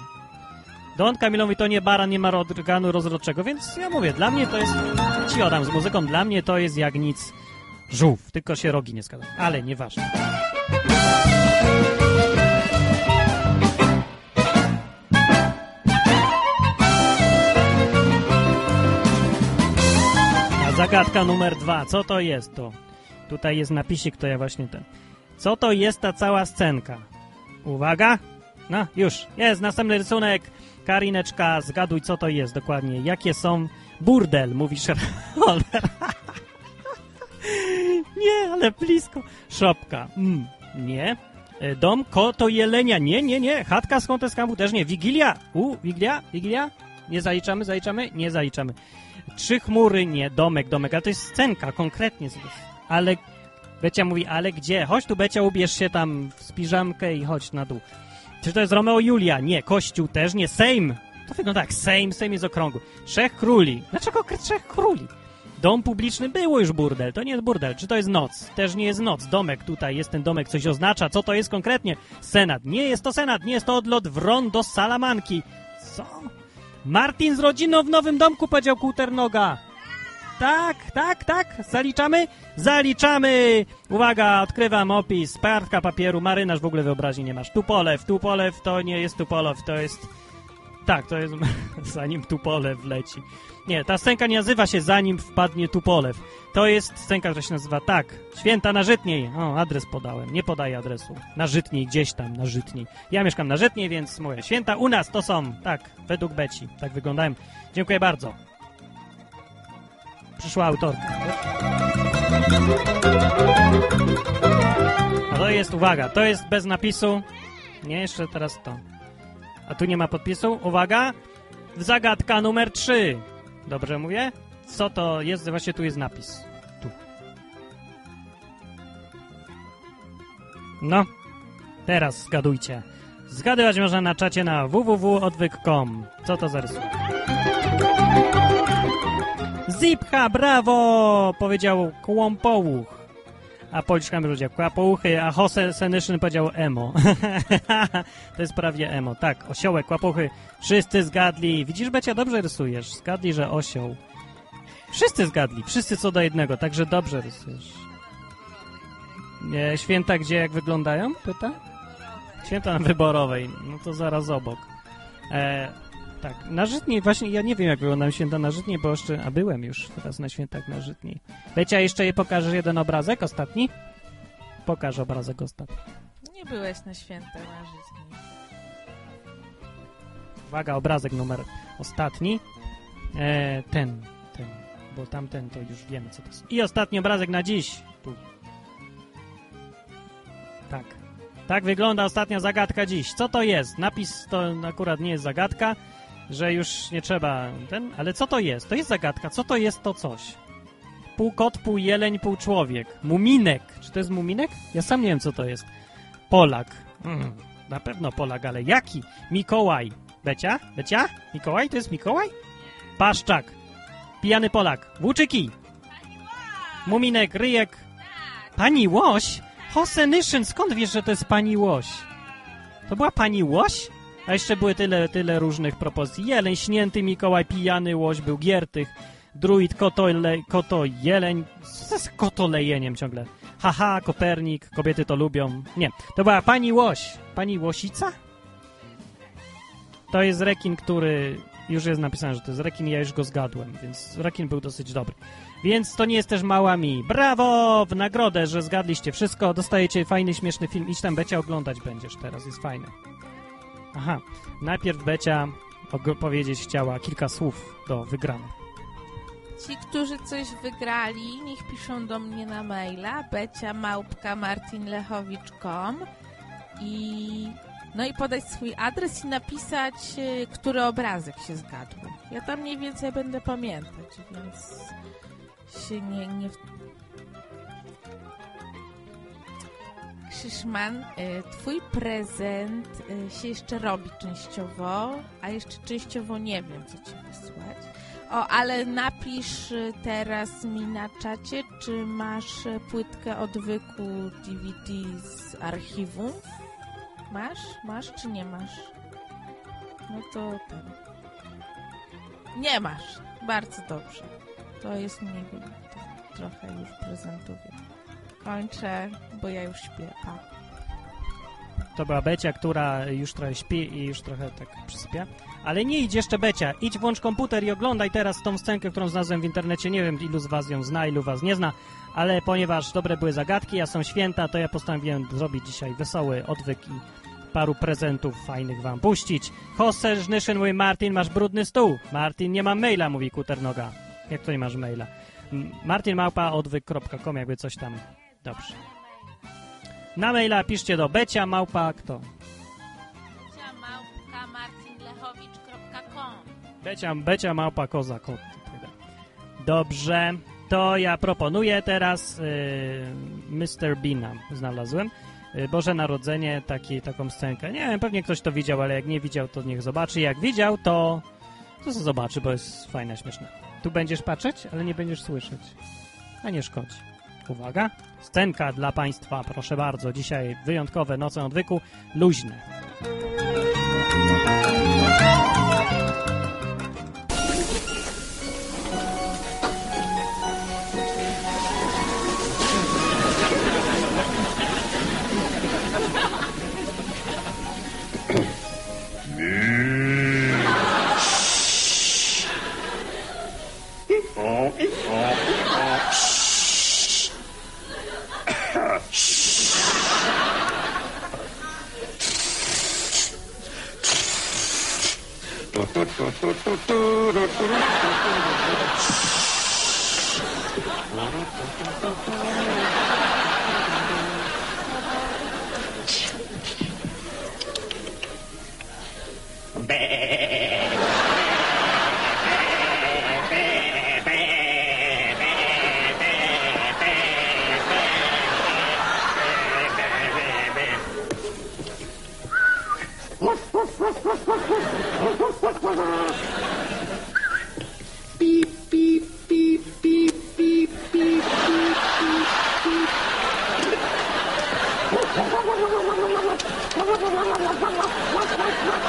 Don Kamilowi to nie baran, nie ma organu rozrodczego, więc ja mówię, dla mnie to jest... Ci odam z muzyką, dla mnie to jest jak nic żółw, tylko się rogi nie zgadzają. Ale nieważne. A zagadka numer dwa. Co to jest to? Tutaj jest napisik, to ja właśnie ten. Co to jest ta cała scenka? Uwaga! No, już. Jest następny rysunek. Karineczka, zgaduj, co to jest dokładnie. Jakie są... Burdel, mówi Sherholder. nie, ale blisko. Szopka. Mm, nie. E, Dom koto jelenia. Nie, nie, nie. Chatka z kątem skambu też nie. Wigilia. U, Wigilia? Wigilia? Nie zaliczamy, zaliczamy? Nie zaliczamy. Trzy chmury, nie. Domek, domek. Ale to jest scenka, konkretnie. Ale Becia mówi, ale gdzie? Chodź tu, Becia, ubierz się tam w piżamkę i chodź na dół. Czy to jest Romeo Julia? Nie. Kościół też nie. Sejm. To wygląda jak Sejm. Sejm jest okrągły. Trzech króli. Dlaczego trzech króli? Dom publiczny było już burdel. To nie jest burdel. Czy to jest noc? Też nie jest noc. Domek tutaj jest ten domek. Coś oznacza. Co to jest konkretnie? Senat. Nie jest to senat. Nie jest to odlot wron do Salamanki. Co? Martin z rodziną w nowym domku, powiedział Kuternoga. Tak, tak, tak. Zaliczamy? Zaliczamy! Uwaga, odkrywam opis. Kartka papieru, marynarz w ogóle wyobraźni nie masz. Tupolew, Tupolew to nie jest Tupolew, to jest... Tak, to jest zanim Tupolew leci. Nie, ta scenka nie nazywa się zanim wpadnie Tupolew. To jest scenka, która się nazywa tak. Święta na Żytniej. O, adres podałem. Nie podaję adresu. Na Żytniej, gdzieś tam, na Żytniej. Ja mieszkam na Żytniej, więc mówię, święta u nas to są, tak, według Beci. Tak wyglądają. Dziękuję bardzo. Przyszła autorka. A to jest, uwaga, to jest bez napisu. Nie, jeszcze teraz to. A tu nie ma podpisu. Uwaga! Zagadka numer 3. Dobrze mówię? Co to jest? Właśnie tu jest napis. Tu. No. Teraz zgadujcie. Zgadywać można na czacie na www.odwyk.com. Co to za rysunek? Zipcha, brawo! Powiedział Kłąpołuch. A Policzka powiedział Kłapouchy, a Jose Senyszyn powiedział emo. to jest prawie emo. Tak, osiołek, kłapouchy. Wszyscy zgadli. Widzisz, Becia, dobrze rysujesz. Zgadli, że osioł. Wszyscy zgadli. Wszyscy co do jednego, także dobrze rysujesz. Święta gdzie, jak wyglądają? Pyta? Święta na Wyborowej. No to zaraz obok. E, tak, na Żytniej właśnie, ja nie wiem jak wyglądają święta na Żytniej, bo jeszcze, a byłem już teraz na świętach na Żytniej. Becia, jeszcze je pokażesz jeden obrazek, ostatni? Pokaż obrazek ostatni. Nie byłeś na święta na życie. Uwaga, obrazek numer ostatni. E, ten, ten, bo tamten to już wiemy co to jest. I ostatni obrazek na dziś. Tu. Tak. Tak wygląda ostatnia zagadka dziś. Co to jest? Napis to akurat nie jest zagadka, że już nie trzeba ten, ale co to jest? To jest zagadka. Co to jest to coś? Pół kot, pół jeleń, pół człowiek. Muminek. Czy to jest muminek? Ja sam nie wiem, co to jest. Polak. Mm, na pewno Polak, ale jaki? Mikołaj. Becia? Becia? Mikołaj? To jest Mikołaj? Paszczak. Pijany Polak. Włóczyki. Muminek, ryjek. Pani Łoś? Hosenyszyn, skąd wiesz, że to jest pani Łoś? To była pani Łoś? A jeszcze były tyle, tyle różnych propozycji. Jeleń, śnięty Mikołaj, pijany Łoś, był Giertych, druid, koto, le, koto jeleń. Co jest kotolejeniem ciągle? Haha, Kopernik, kobiety to lubią. Nie, to była pani Łoś. Pani Łosica? To jest rekin, który... Już jest napisane, że to jest rekin, ja już go zgadłem, więc rekin był dosyć dobry. Więc to nie jest też mała mi. Brawo! W nagrodę, że zgadliście wszystko. Dostajecie fajny, śmieszny film. Idź tam, Becia, oglądać będziesz teraz. Jest fajny. Aha. Najpierw Becia powiedzieć chciała kilka słów do wygranych. Ci, którzy coś wygrali, niech piszą do mnie na maila becia małpka martinlechowicz.com i no i podać swój adres i napisać, y, który obrazek się zgadł. Ja tam mniej więcej będę pamiętać, więc się nie... nie... Krzyszman, y, twój prezent y, się jeszcze robi częściowo, a jeszcze częściowo nie wiem, co ci wysłać. O, ale napisz y, teraz mi na czacie, czy masz płytkę odwyku DVD z archiwum? Masz? Masz czy nie masz? No to ten. Nie masz. Bardzo dobrze. To jest to Trochę już prezentuję. Kończę, bo ja już śpię. Pa. To była Becia, która już trochę śpi i już trochę tak przysypia. Ale nie idź jeszcze Becia. Idź, włącz komputer i oglądaj teraz tą scenkę, którą znalazłem w internecie. Nie wiem, ilu z was ją zna, ilu was nie zna, ale ponieważ dobre były zagadki, a są święta, to ja postanowiłem zrobić dzisiaj wesoły odwyk i paru prezentów fajnych wam puścić. Jose Żnyszyn mówi, Martin, masz brudny stół. Martin, nie mam maila, mówi Kuternoga. Jak to nie masz maila? Martin Małpa, odwyk.com, jakby coś tam. Dobrze. Na maila piszcie do becia małpa kto? Becia, becia małpa koza kot. tak. Dobrze, to ja proponuję teraz y, Mr. Beana znalazłem. Y, Boże Narodzenie, taki, taką scenkę. Nie wiem, pewnie ktoś to widział, ale jak nie widział, to niech zobaczy. Jak widział, to to zobaczy, bo jest fajna, śmieszna. Tu będziesz patrzeć, ale nie będziesz słyszeć. A nie szkodzi. Uwaga, scenka dla Państwa, proszę bardzo. Dzisiaj wyjątkowe noce odwyku, luźne. Ha ha ha! beep, beep, beep, beep, beep, beep, beep, beep, beep. Ha ha ha ha ha ha ha ha ha ha ha ha ha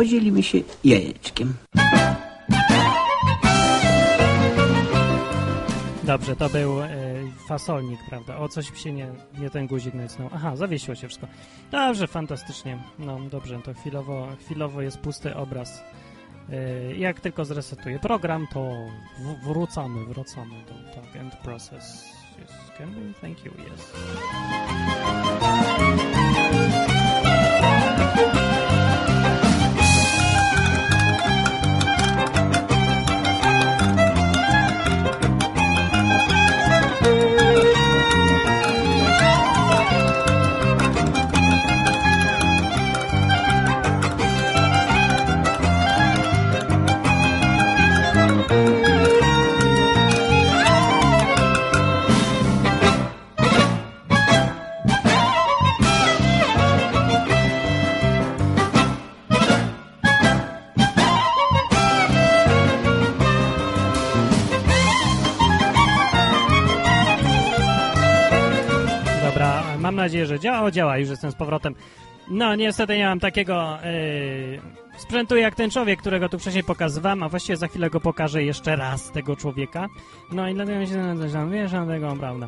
Podzielimy się jajeczkiem. Dobrze, to był e, fasolnik, prawda? O, coś mi się nie, nie ten guzik nacisnął. Aha, zawiesiło się wszystko. Dobrze, fantastycznie. No, dobrze, to chwilowo, chwilowo jest pusty obraz. E, jak tylko zresetuję program, to w, wrócamy, wracamy do tak, end process. Yes, can we? Thank you, yes. Już jestem z powrotem. No, niestety nie mam takiego yy, sprzętu jak ten człowiek, którego tu wcześniej pokazywałem, a właściwie za chwilę go pokażę jeszcze raz, tego człowieka. No i dlatego się tam wieszam tego, prawda.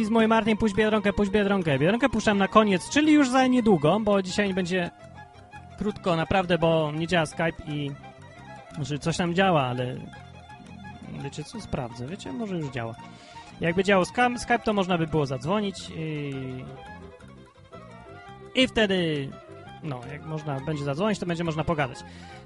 I z moim Martin, puść Biedronkę, puść Biedronkę. Biedronkę puszczam na koniec, czyli już za niedługo, bo dzisiaj będzie krótko naprawdę, bo nie działa Skype i... Znaczy, coś tam działa, ale... Wiecie co, sprawdzę, wiecie, może już działa. Jakby działał Skype to można by było zadzwonić i... I wtedy, no, jak można będzie zadzwonić, to będzie można pogadać.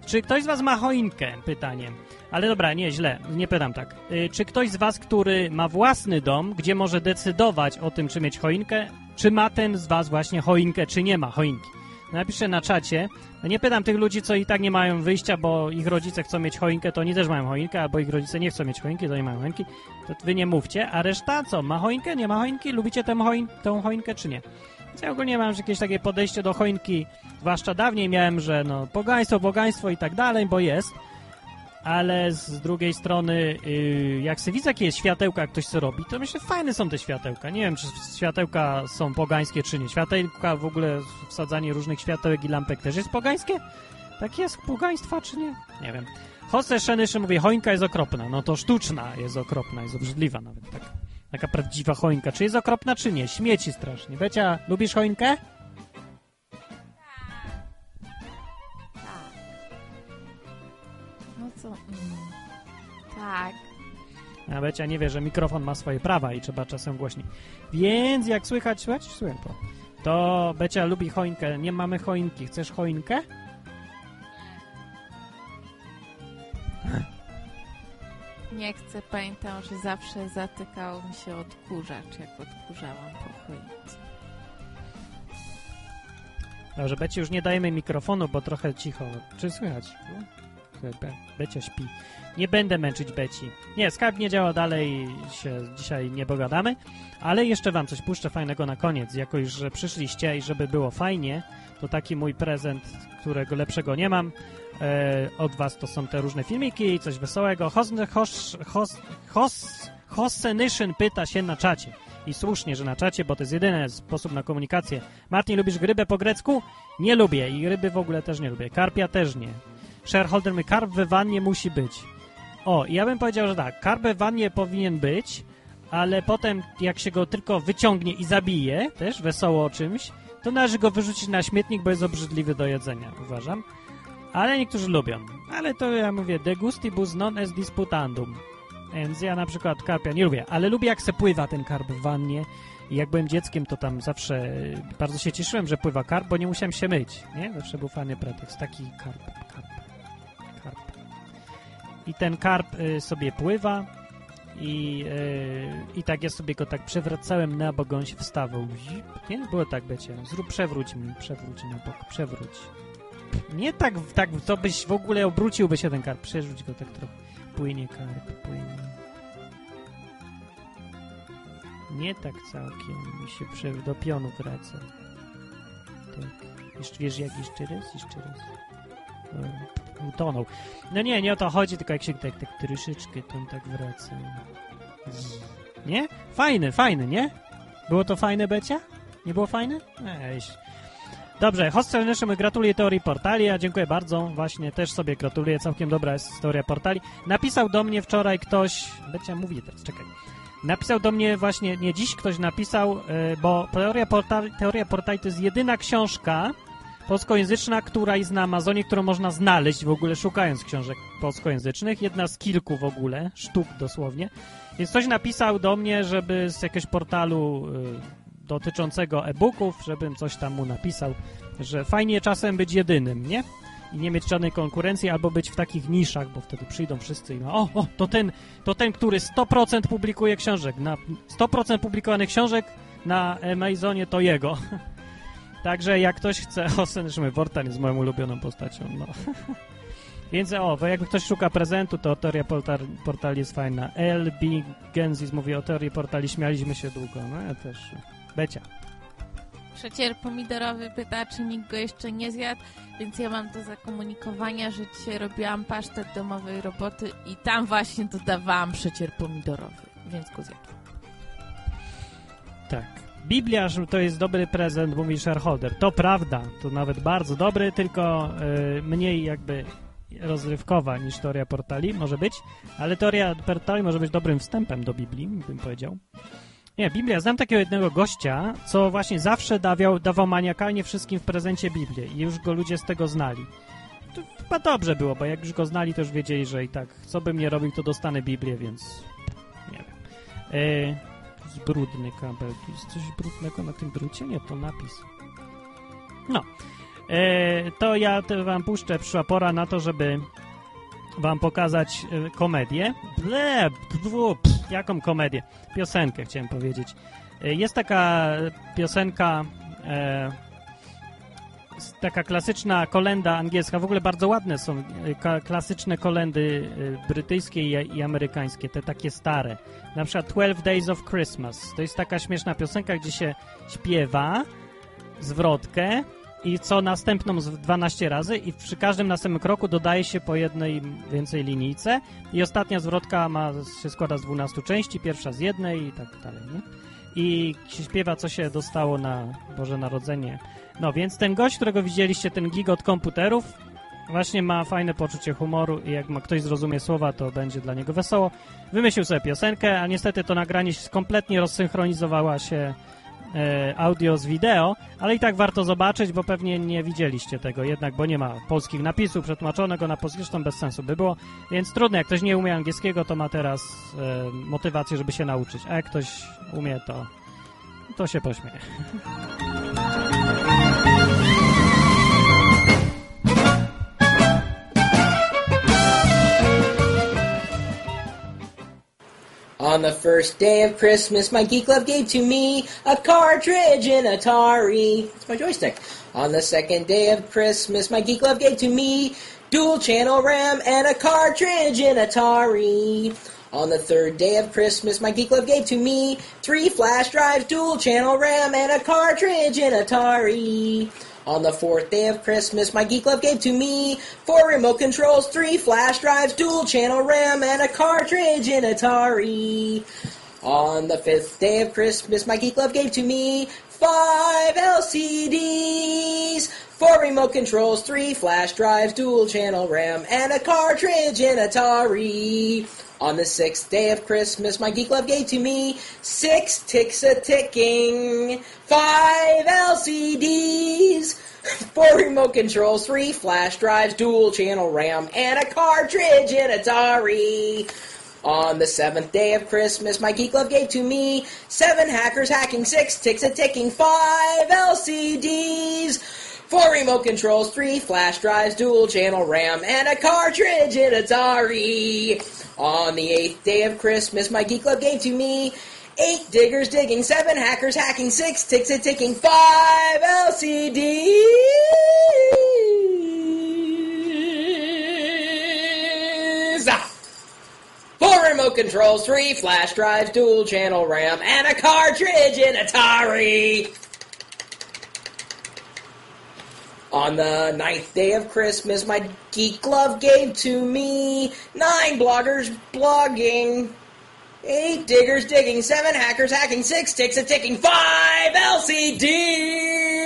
Czy ktoś z was ma choinkę? Pytanie. Ale dobra, nie, źle, nie pytam tak. Y, czy ktoś z was, który ma własny dom, gdzie może decydować o tym, czy mieć choinkę, czy ma ten z was właśnie choinkę, czy nie ma choinki? Napiszę na czacie. Nie pytam tych ludzi, co i tak nie mają wyjścia, bo ich rodzice chcą mieć choinkę, to oni też mają choinkę, albo ich rodzice nie chcą mieć choinki, to nie mają choinki. To wy nie mówcie. A reszta co? Ma choinkę? Nie ma choinki? Lubicie tę, choinkę, czy nie? Ja ogólnie mam jakieś takie podejście do choinki, zwłaszcza dawniej miałem, że no pogaństwo, bogaństwo i tak dalej, bo jest. Ale z drugiej strony, yy, jak sobie widzę, jakie jest światełka, jak ktoś co robi, to myślę, fajne są te światełka. Nie wiem, czy światełka są pogańskie, czy nie. Światełka, w ogóle wsadzanie różnych światełek i lampek też jest pogańskie? Tak jest pogaństwa, czy nie? Nie wiem. Jose Szenyszy mówi, choinka jest okropna. No to sztuczna jest okropna, jest obrzydliwa nawet. Tak. Taka prawdziwa choinka. Czy jest okropna, czy nie? Śmieci strasznie. Becia, lubisz choinkę? Tak. No co? Mm. Tak. A Becia nie wie, że mikrofon ma swoje prawa i trzeba czasem głośniej. Więc jak słychać, słychać? Słychać. To, to Becia lubi choinkę. Nie mamy choinki. Chcesz choinkę? Nie chcę, pamiętam, że zawsze zatykał mi się odkurzacz, jak odkurzałam po. Dobrze, Beci już nie dajemy mikrofonu, bo trochę cicho. Czy słychać? No, Be Becia śpi. Nie będę męczyć Beci. Nie, Skype nie działa dalej, się dzisiaj nie pogadamy, ale jeszcze wam coś puszczę fajnego na koniec. Jako już, że przyszliście i żeby było fajnie, to taki mój prezent, którego lepszego nie mam, od was to są te różne filmiki, coś wesołego. Hos, hos, hos, hos, Hosenyshin pyta się na czacie. I słusznie, że na czacie, bo to jest jedyny sposób na komunikację. Martin, lubisz grybę po grecku? Nie lubię i ryby w ogóle też nie lubię. Karpia też nie. Shareholder my karp we wannie musi być. O, ja bym powiedział, że tak, karp we wannie powinien być, ale potem jak się go tylko wyciągnie i zabije, też wesoło czymś, to należy go wyrzucić na śmietnik, bo jest obrzydliwy do jedzenia, uważam. Ale niektórzy lubią. Ale to ja mówię, de gustibus non est disputandum. Więc ja na przykład karpia nie lubię, ale lubię jak se pływa ten karp w wannie. I jak byłem dzieckiem, to tam zawsze bardzo się cieszyłem, że pływa karp, bo nie musiałem się myć, nie? Zawsze był fajny pretekst. Taki karp, karp, karp. I ten karp y, sobie pływa i, y, i tak ja sobie go tak przewracałem na bok, on się wstawał. Nie? Było tak, becie. Zrób, przewróć mi, przewróć na bok, przewróć. Nie tak, tak, to byś w ogóle obróciłby się ten karp. Przerzuć go tak trochę. Płynie karp, płynie. Nie tak całkiem mi się prze... do pionu wraca. Tak. Jeszcze, wiesz jak jeszcze raz? Jeszcze raz. Utonął. No nie, nie o to chodzi, tylko jak się tak, tak troszeczkę to on tak wraca. Nie? Fajny, fajny, nie? Było to fajne, Becia? Nie było fajne? Eś. Dobrze, host naszym gratuluję teorii portali, a dziękuję bardzo. Właśnie też sobie gratuluję, całkiem dobra jest teoria portali. Napisał do mnie wczoraj ktoś... Becia mówi teraz, czekaj. Napisał do mnie właśnie, nie dziś ktoś napisał, y, bo teoria portali, teoria portali to jest jedyna książka polskojęzyczna, która jest na Amazonie, którą można znaleźć w ogóle szukając książek polskojęzycznych. Jedna z kilku w ogóle, sztuk dosłownie. Więc ktoś napisał do mnie, żeby z jakiegoś portalu y, dotyczącego e-booków, żebym coś tam mu napisał, że fajnie czasem być jedynym, nie? I nie mieć żadnej konkurencji, albo być w takich niszach, bo wtedy przyjdą wszyscy i no, o, o, to ten, to ten, który 100% publikuje książek, na 100% publikowanych książek na Amazonie to jego. Także jak ktoś chce, o, Senszmy Wortan jest moją ulubioną postacią, no. Więc o, jakby ktoś szuka prezentu, to teoria portal, portali jest fajna. LB Genzis mówi o teorii portali, śmialiśmy się długo, no ja też. Becia. Przecier pomidorowy pyta, czy nikt go jeszcze nie zjadł, więc ja mam do zakomunikowania, że dzisiaj robiłam pasztet domowej roboty i tam właśnie dodawałam przecier pomidorowy, więc go zjadłam. Tak. Biblia że to jest dobry prezent, mówi shareholder. To prawda, to nawet bardzo dobry, tylko y, mniej jakby rozrywkowa niż teoria portali może być, ale teoria portali może być dobrym wstępem do Biblii, bym powiedział. Nie, Biblia, znam takiego jednego gościa, co właśnie zawsze dawiał, dawał maniakalnie wszystkim w prezencie Biblię i już go ludzie z tego znali. To chyba dobrze było, bo jak już go znali, to już wiedzieli, że i tak, co bym nie robił, to dostanę Biblię, więc nie wiem. Jest brudny kabel. Jest coś brudnego na tym drucie? Nie, to napis. No. E, to ja wam puszczę. Przyszła pora na to, żeby wam pokazać e, komedię. Ble, pff, jaką komedię? Piosenkę chciałem powiedzieć. E, jest taka piosenka e, taka klasyczna kolenda angielska. W ogóle bardzo ładne są e, klasyczne kolendy e, brytyjskie i, i amerykańskie, te takie stare. Na przykład 12 Days of Christmas. To jest taka śmieszna piosenka, gdzie się śpiewa zwrotkę i co następną z 12 razy i przy każdym następnym kroku dodaje się po jednej więcej linijce i ostatnia zwrotka ma, się składa z 12 części, pierwsza z jednej i tak dalej, nie? I się śpiewa, co się dostało na Boże Narodzenie. No więc ten gość, którego widzieliście, ten gig od komputerów, właśnie ma fajne poczucie humoru i jak ma ktoś zrozumie słowa, to będzie dla niego wesoło. Wymyślił sobie piosenkę, a niestety to nagranie kompletnie rozsynchronizowała się audio z wideo, ale i tak warto zobaczyć, bo pewnie nie widzieliście tego jednak, bo nie ma polskich napisów przetłumaczonego na polski, zresztą bez sensu by było, więc trudno, jak ktoś nie umie angielskiego, to ma teraz e, motywację, żeby się nauczyć, a jak ktoś umie, to, to się pośmieje. On the first day of Christmas, my geek love gave to me a cartridge in Atari. It's my joystick. On the second day of Christmas, my geek love gave to me dual channel RAM and a cartridge in Atari. On the third day of Christmas, my geek love gave to me three flash drives, dual channel RAM, and a cartridge in Atari. On the fourth day of Christmas, my geek love gave to me four remote controls, three flash drives, dual channel RAM, and a cartridge in Atari. On the fifth day of Christmas, my geek love gave to me five LCDs, four remote controls, three flash drives, dual channel RAM, and a cartridge in Atari. On the sixth day of Christmas, my geek love gave to me six ticks a ticking, five LCDs, four remote controls, three flash drives, dual channel RAM, and a cartridge in Atari. On the seventh day of Christmas, my geek love gave to me seven hackers hacking, six ticks a ticking, five LCDs, four remote controls, three flash drives, dual channel RAM, and a cartridge in Atari. On the eighth day of Christmas, my geek Club gave to me eight diggers digging, seven hackers hacking, six ticks a ticking, five LCDs. Four remote controls, three flash drives, dual channel RAM, and a cartridge in Atari. On the ninth day of Christmas, my geek glove gave to me nine bloggers blogging, eight diggers digging, seven hackers hacking, six ticks a ticking, five LCDs.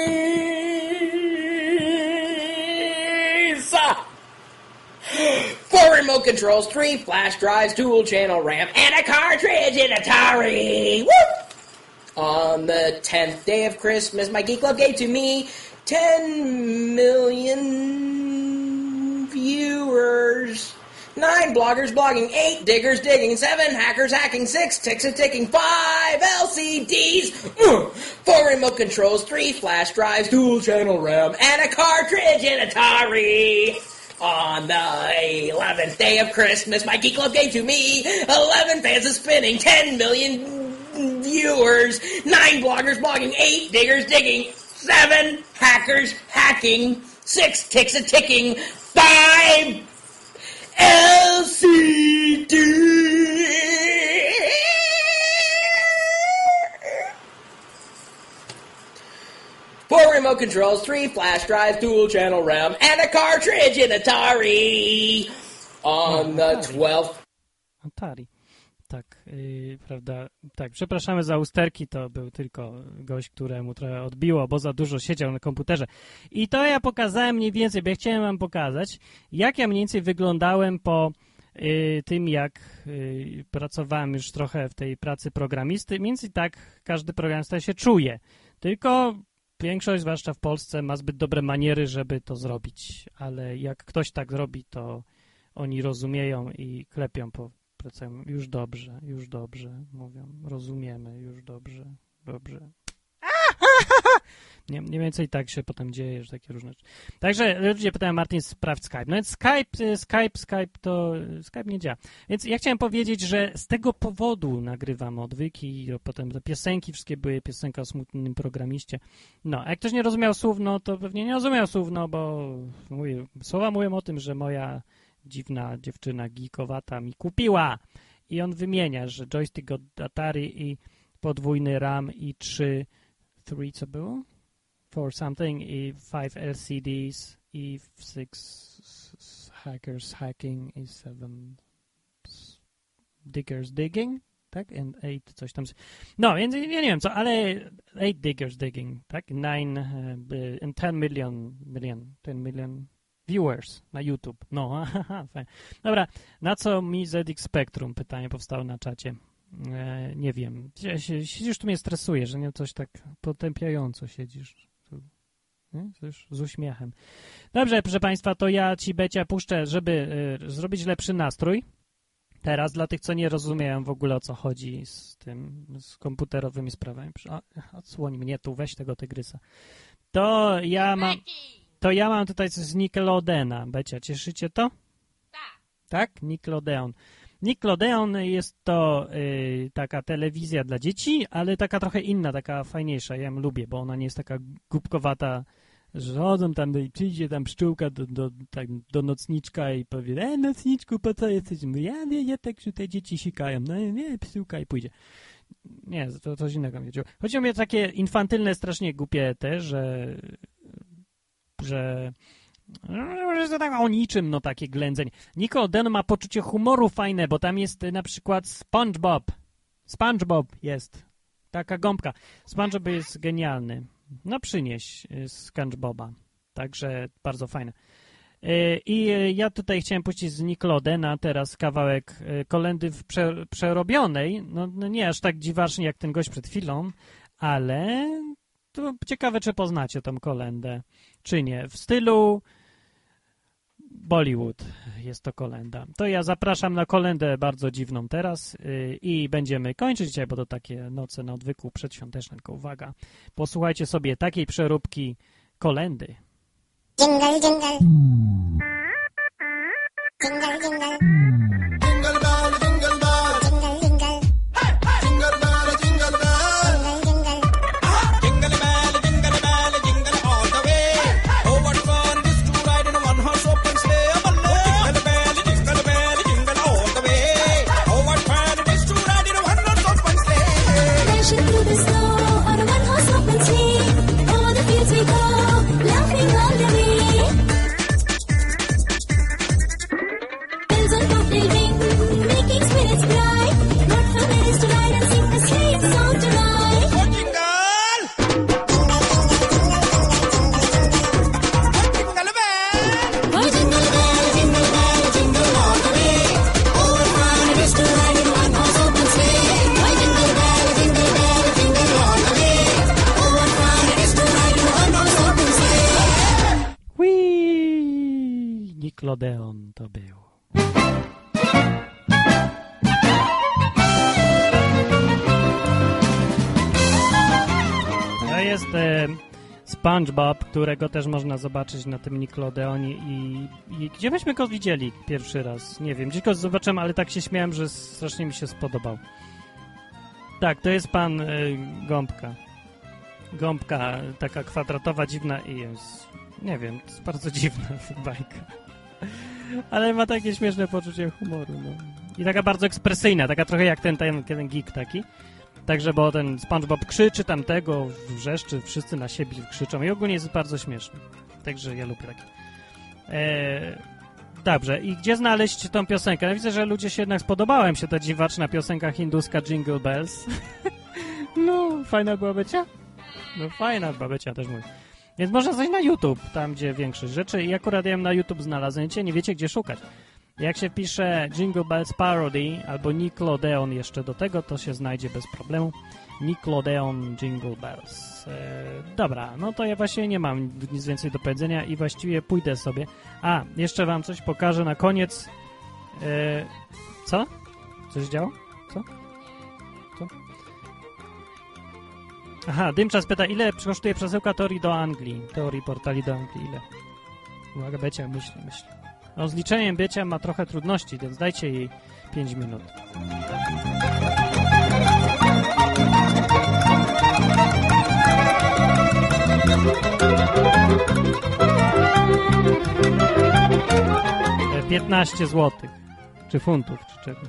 Four remote controls, three flash drives, dual channel RAM, and a cartridge in Atari. Woo! On the tenth day of Christmas, my geek club gave to me ten million viewers. Nine bloggers blogging, eight diggers digging, seven hackers hacking, six ticks a ticking, five LCDs, uh, four remote controls, three flash drives, dual channel RAM, and a cartridge in Atari. On the eleventh day of Christmas, my geek club gave to me eleven fans of spinning, ten million viewers, nine bloggers blogging, eight diggers digging, seven hackers hacking, six ticks a ticking, five LCD. Four remote controls, three flash drives, dual channel RAM, and a cartridge in Atari. On the 12th Atari. Yy, prawda. Tak, przepraszamy za usterki, to był tylko gość, któremu trochę odbiło, bo za dużo siedział na komputerze. I to ja pokazałem mniej więcej, bo ja chciałem wam pokazać, jak ja mniej więcej wyglądałem po yy, tym, jak yy, pracowałem już trochę w tej pracy programisty. Mniej więcej tak każdy programista się czuje. Tylko większość, zwłaszcza w Polsce, ma zbyt dobre maniery, żeby to zrobić. Ale jak ktoś tak zrobi, to oni rozumieją i klepią po plecach. Już dobrze, już dobrze, mówią. Rozumiemy, już dobrze, dobrze. Nie, mniej więcej tak się potem dzieje, że takie różne rzeczy. Także ludzie pytają, Martin, sprawdź Skype. No więc Skype, y, Skype, Skype to... Skype nie działa. Więc ja chciałem powiedzieć, że z tego powodu nagrywam odwyki, a potem te piosenki, wszystkie były piosenka o smutnym programiście. No, a jak ktoś nie rozumiał słów, no to pewnie nie rozumiał słów, no bo mówię, słowa mówią o tym, że moja dziwna dziewczyna geekowata mi kupiła. I on wymienia, że joystick od Atari i podwójny RAM i trzy, three co było? For something i five LCDs i six hackers hacking i seven diggers digging, tak? And eight coś tam. No, więc ja nie wiem co, ale eight diggers digging, tak? Nine uh, and ten million, million, ten million viewers na YouTube. No. Dobra, na co mi ZX Spectrum? Pytanie powstało na czacie. E, nie wiem. Sie- sie- Siedzisz tu mnie stresuje, że nie coś tak potępiająco siedzisz. Nie? Coś z uśmiechem. Dobrze, proszę Państwa, to ja Ci, Becia, puszczę, żeby e, zrobić lepszy nastrój. Teraz dla tych, co nie rozumieją w ogóle o co chodzi z tym, z komputerowymi sprawami. O, odsłoń mnie tu, weź tego tygrysa. To ja mam... To ja mam tutaj coś z Nickelodeona. Becia, cieszycie to? Tak. Tak? Nickelodeon. Nickelodeon jest to y, taka telewizja dla dzieci, ale taka trochę inna, taka fajniejsza. Ja ją lubię, bo ona nie jest taka głupkowata, że chodzą tam i przyjdzie tam pszczółka do, do, tak, do nocniczka i powie, e, nocniczku, po co jesteś? Ja nie, nie, tak, że te dzieci sikają. No nie, pszczółka i pójdzie. Nie, to coś innego mi chodziło. Chodzi o mnie takie infantylne, strasznie głupie te, że że że to tak o niczym, no takie ględzenie. Nickelodeon ma poczucie humoru fajne, bo tam jest y, na przykład SpongeBob. SpongeBob jest. Taka gąbka. SpongeBob jest genialny. No przynieś y, SpongeBoba. Także bardzo fajne. E, I ja tutaj chciałem puścić z Nickelodeona teraz kawałek kolendy przerobionej. No, no nie aż tak dziwacznie jak ten gość przed chwilą, ale to ciekawe, czy poznacie tą kolendę, czy nie. W stylu Bollywood jest to kolenda. To ja zapraszam na kolendę bardzo dziwną teraz yy, i będziemy kończyć dzisiaj, bo to takie noce na odwyku przedświąteczne, tylko uwaga. Posłuchajcie sobie takiej przeróbki kolendy. Jingle. Jingle, jingle. Jingle SpongeBob, którego też można zobaczyć na tym Nickelodeonie i, i gdzie myśmy go widzieli pierwszy raz? Nie wiem, gdzieś go zobaczyłem, ale tak się śmiałem, że strasznie mi się spodobał. Tak, to jest pan e, Gąbka. Gąbka, taka kwadratowa, dziwna i jest, nie wiem, to jest bardzo dziwna bajka. Ale ma takie śmieszne poczucie humoru, no. I taka bardzo ekspresyjna, taka trochę jak ten, ten, ten geek taki. Także, bo ten SpongeBob krzyczy tamtego, wrzeszczy, wszyscy na siebie krzyczą i ogólnie jest bardzo śmieszny. Także ja lubię takie. Eee, dobrze, i gdzie znaleźć tą piosenkę? No widzę, że ludzie się jednak spodobała im się ta dziwaczna piosenka hinduska Jingle Bells. no, fajna była bycia? No fajna była bycia, też mówię. Więc można zejść na YouTube, tam gdzie większość rzeczy i akurat ja ją na YouTube znalazłem, nie wiecie gdzie szukać. Jak się pisze Jingle Bells Parody albo Nickelodeon jeszcze do tego, to się znajdzie bez problemu. Nickelodeon Jingle Bells. E, dobra, no to ja właśnie nie mam nic więcej do powiedzenia i właściwie pójdę sobie. A, jeszcze wam coś pokażę na koniec. E, co? Coś działo? Co? Co? Aha, Dymczas pyta, ile kosztuje przesyłka teorii do Anglii? Teorii portali do Anglii, ile? Uwaga, Becia, myśli, myśli. No, z liczeniem Biecia ma trochę trudności, więc dajcie jej 5 minut. E, 15 zł. Czy funtów, czy czego?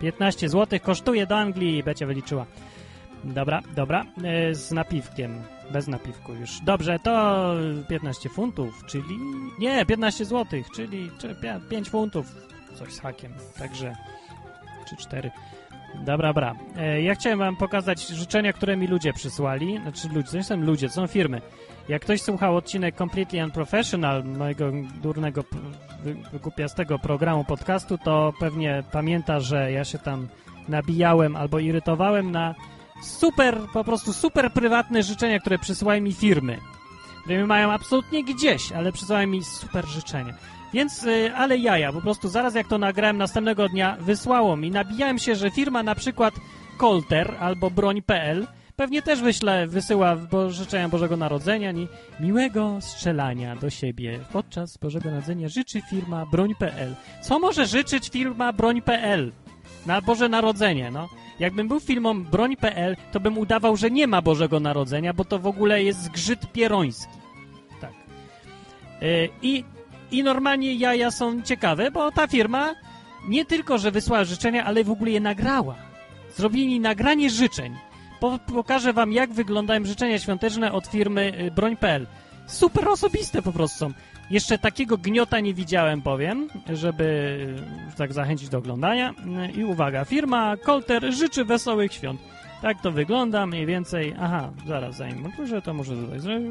15 zł kosztuje do Anglii, Becia wyliczyła. Dobra, dobra, e, z napiwkiem, bez napiwku już. Dobrze, to 15 funtów, czyli... Nie, 15 zł, czyli 5 funtów, coś z hakiem, także... Czy 4. Dobra, dobra. E, ja chciałem wam pokazać życzenia, które mi ludzie przysłali. Znaczy ludzie, to są ludzie, to są firmy. Jak ktoś słuchał odcinek Completely Unprofessional, mojego durnego, wykupiastego programu podcastu, to pewnie pamięta, że ja się tam nabijałem albo irytowałem na super, po prostu super prywatne życzenia, które przysyłają mi firmy. Które mają absolutnie gdzieś, ale przysyłają mi super życzenia. Więc, y, ale jaja, po prostu zaraz jak to nagrałem następnego dnia, wysłało mi. Nabijałem się, że firma na przykład Colter albo Broń.pl pewnie też wyśle, wysyła bo życzenia Bożego Narodzenia, nie? Miłego strzelania do siebie podczas Bożego Narodzenia życzy firma Broń.pl. Co może życzyć firma Broń.pl? Na Boże Narodzenie, no. Jakbym był filmą Broń.pl, to bym udawał, że nie ma Bożego Narodzenia, bo to w ogóle jest zgrzyt pieroński. Tak. Yy, I, I normalnie jaja są ciekawe, bo ta firma nie tylko, że wysłała życzenia, ale w ogóle je nagrała. Zrobili nagranie życzeń. Po, pokażę wam, jak wyglądają życzenia świąteczne od firmy y, Broń.pl. Super osobiste po prostu są. Jeszcze takiego gniota nie widziałem, powiem, żeby y, tak zachęcić do oglądania. Y, I uwaga, firma Colter życzy wesołych świąt. Tak to wygląda mniej więcej. Aha, zaraz zanim otworzę, to muszę tutaj zrobić.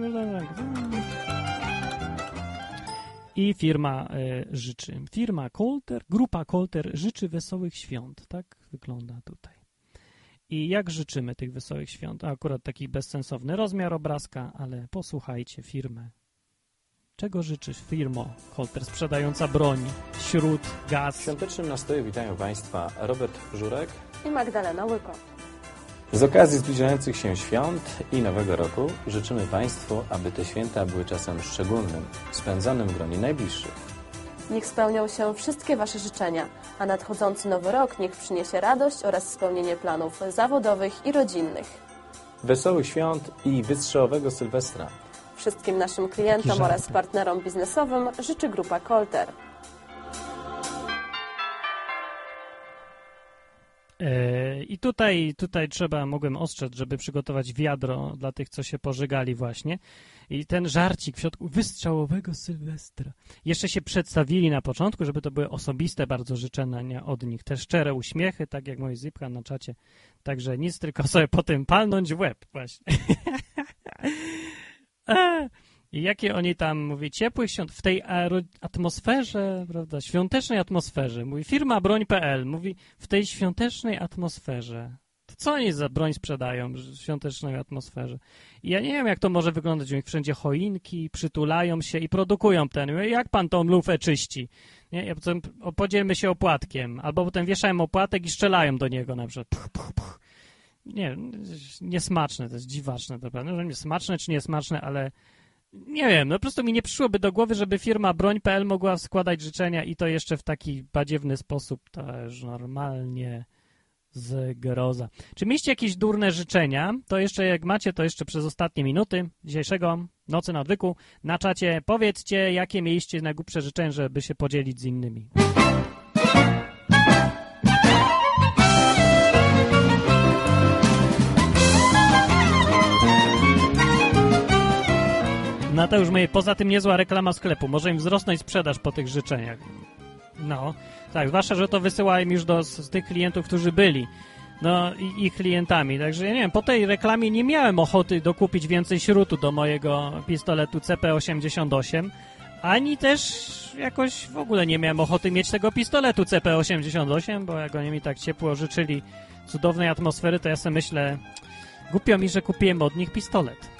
I firma e, życzy. Firma Colter, grupa Colter życzy wesołych świąt. Tak wygląda tutaj. I jak życzymy tych wesołych świąt? Akurat taki bezsensowny rozmiar obrazka, ale posłuchajcie firmę. Czego życzysz firmo Colter sprzedająca broń, śród, W gaz? świątecznym nastroju witają Państwa Robert Żurek. i Magdalena Łyko. Z okazji zbliżających się świąt i Nowego Roku życzymy Państwu, aby te święta były czasem szczególnym, spędzonym w gronie najbliższych. Niech spełnią się wszystkie Wasze życzenia, a nadchodzący nowy rok niech przyniesie radość oraz spełnienie planów zawodowych i rodzinnych. Wesołych świąt i wystrzałowego Sylwestra. Wszystkim naszym klientom oraz partnerom biznesowym życzy Grupa Kolter. E, I tutaj, tutaj trzeba, mogłem ostrzec, żeby przygotować wiadro dla tych, co się pożegali właśnie. I ten żarcik w środku wystrzałowego Sylwestra. Jeszcze się przedstawili na początku, żeby to były osobiste bardzo życzenia od nich. Te szczere uśmiechy, tak jak mój Zypka na czacie. Także nic, tylko sobie po tym palnąć w łeb właśnie. I jakie oni tam, mówi, ciepłych świąt, w tej atmosferze, prawda, świątecznej atmosferze, mówi firma broń.pl, mówi, w tej świątecznej atmosferze. To co oni za broń sprzedają w świątecznej atmosferze? I ja nie wiem, jak to może wyglądać, u nich wszędzie choinki, przytulają się i produkują ten, Mówię, jak pan tą lufę czyści? Nie, ja potem podzielmy się opłatkiem, albo potem wieszają opłatek i strzelają do niego na przykład. Puch, puch, puch. Nie, niesmaczne, to jest dziwaczne, to prawda, że nie smaczne czy niesmaczne, ale nie wiem, no po prostu mi nie przyszłoby do głowy, żeby firma broń.pl mogła składać życzenia i to jeszcze w taki badziewny sposób. Już normalnie zgroza. Czy mieliście jakieś durne życzenia? To jeszcze jak macie, to jeszcze przez ostatnie minuty dzisiejszego Nocy na Odwyku na czacie powiedzcie, jakie mieliście najgłupsze życzenia, żeby się podzielić z innymi. No to już moje, poza tym niezła reklama sklepu. Może im wzrosnąć sprzedaż po tych życzeniach. No, tak, zwłaszcza, że to wysyłałem już do z, tych klientów, którzy byli. No, i ich klientami. Także ja nie wiem, po tej reklamie nie miałem ochoty dokupić więcej śrutu do mojego pistoletu CP88, ani też jakoś w ogóle nie miałem ochoty mieć tego pistoletu CP88, bo jak oni mi tak ciepło życzyli cudownej atmosfery, to ja sobie myślę, głupio mi, że kupiłem od nich pistolet.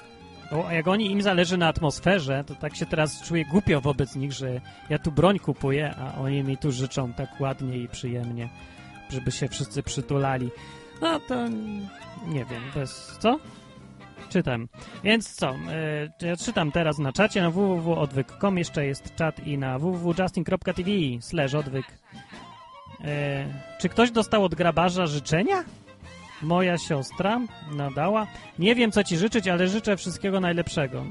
Bo jak oni im zależy na atmosferze, to tak się teraz czuję głupio wobec nich, że ja tu broń kupuję, a oni mi tu życzą tak ładnie i przyjemnie, żeby się wszyscy przytulali. No to nie wiem, bez co? Czytam. Więc co? E, ja czytam teraz na czacie na www.odwyk.com, jeszcze jest czat i na www.justin.tv slash odwyk. E, czy ktoś dostał od grabarza życzenia? Moja siostra nadała. Nie wiem, co ci życzyć, ale życzę wszystkiego najlepszego.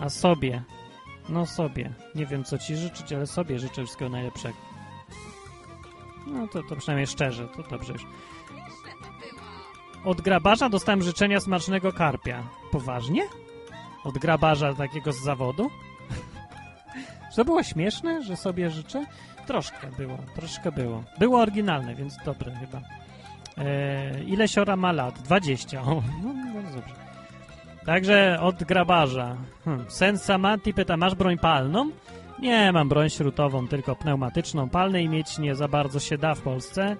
A sobie. No sobie. Nie wiem, co ci życzyć, ale sobie życzę wszystkiego najlepszego. No to, to przynajmniej szczerze, to dobrze już. Od grabarza dostałem życzenia smacznego karpia. Poważnie? Od grabarza takiego z zawodu? Czy to było śmieszne, że sobie życzę? Troszkę było, troszkę było. Było oryginalne, więc dobre chyba. E, ile siora ma lat? 20. O, no, bardzo dobrze. Także od grabarza. Hmm. Sensa Manti pyta, masz broń palną? Nie, mam broń śrutową, tylko pneumatyczną. Palnej mieć nie za bardzo się da w Polsce.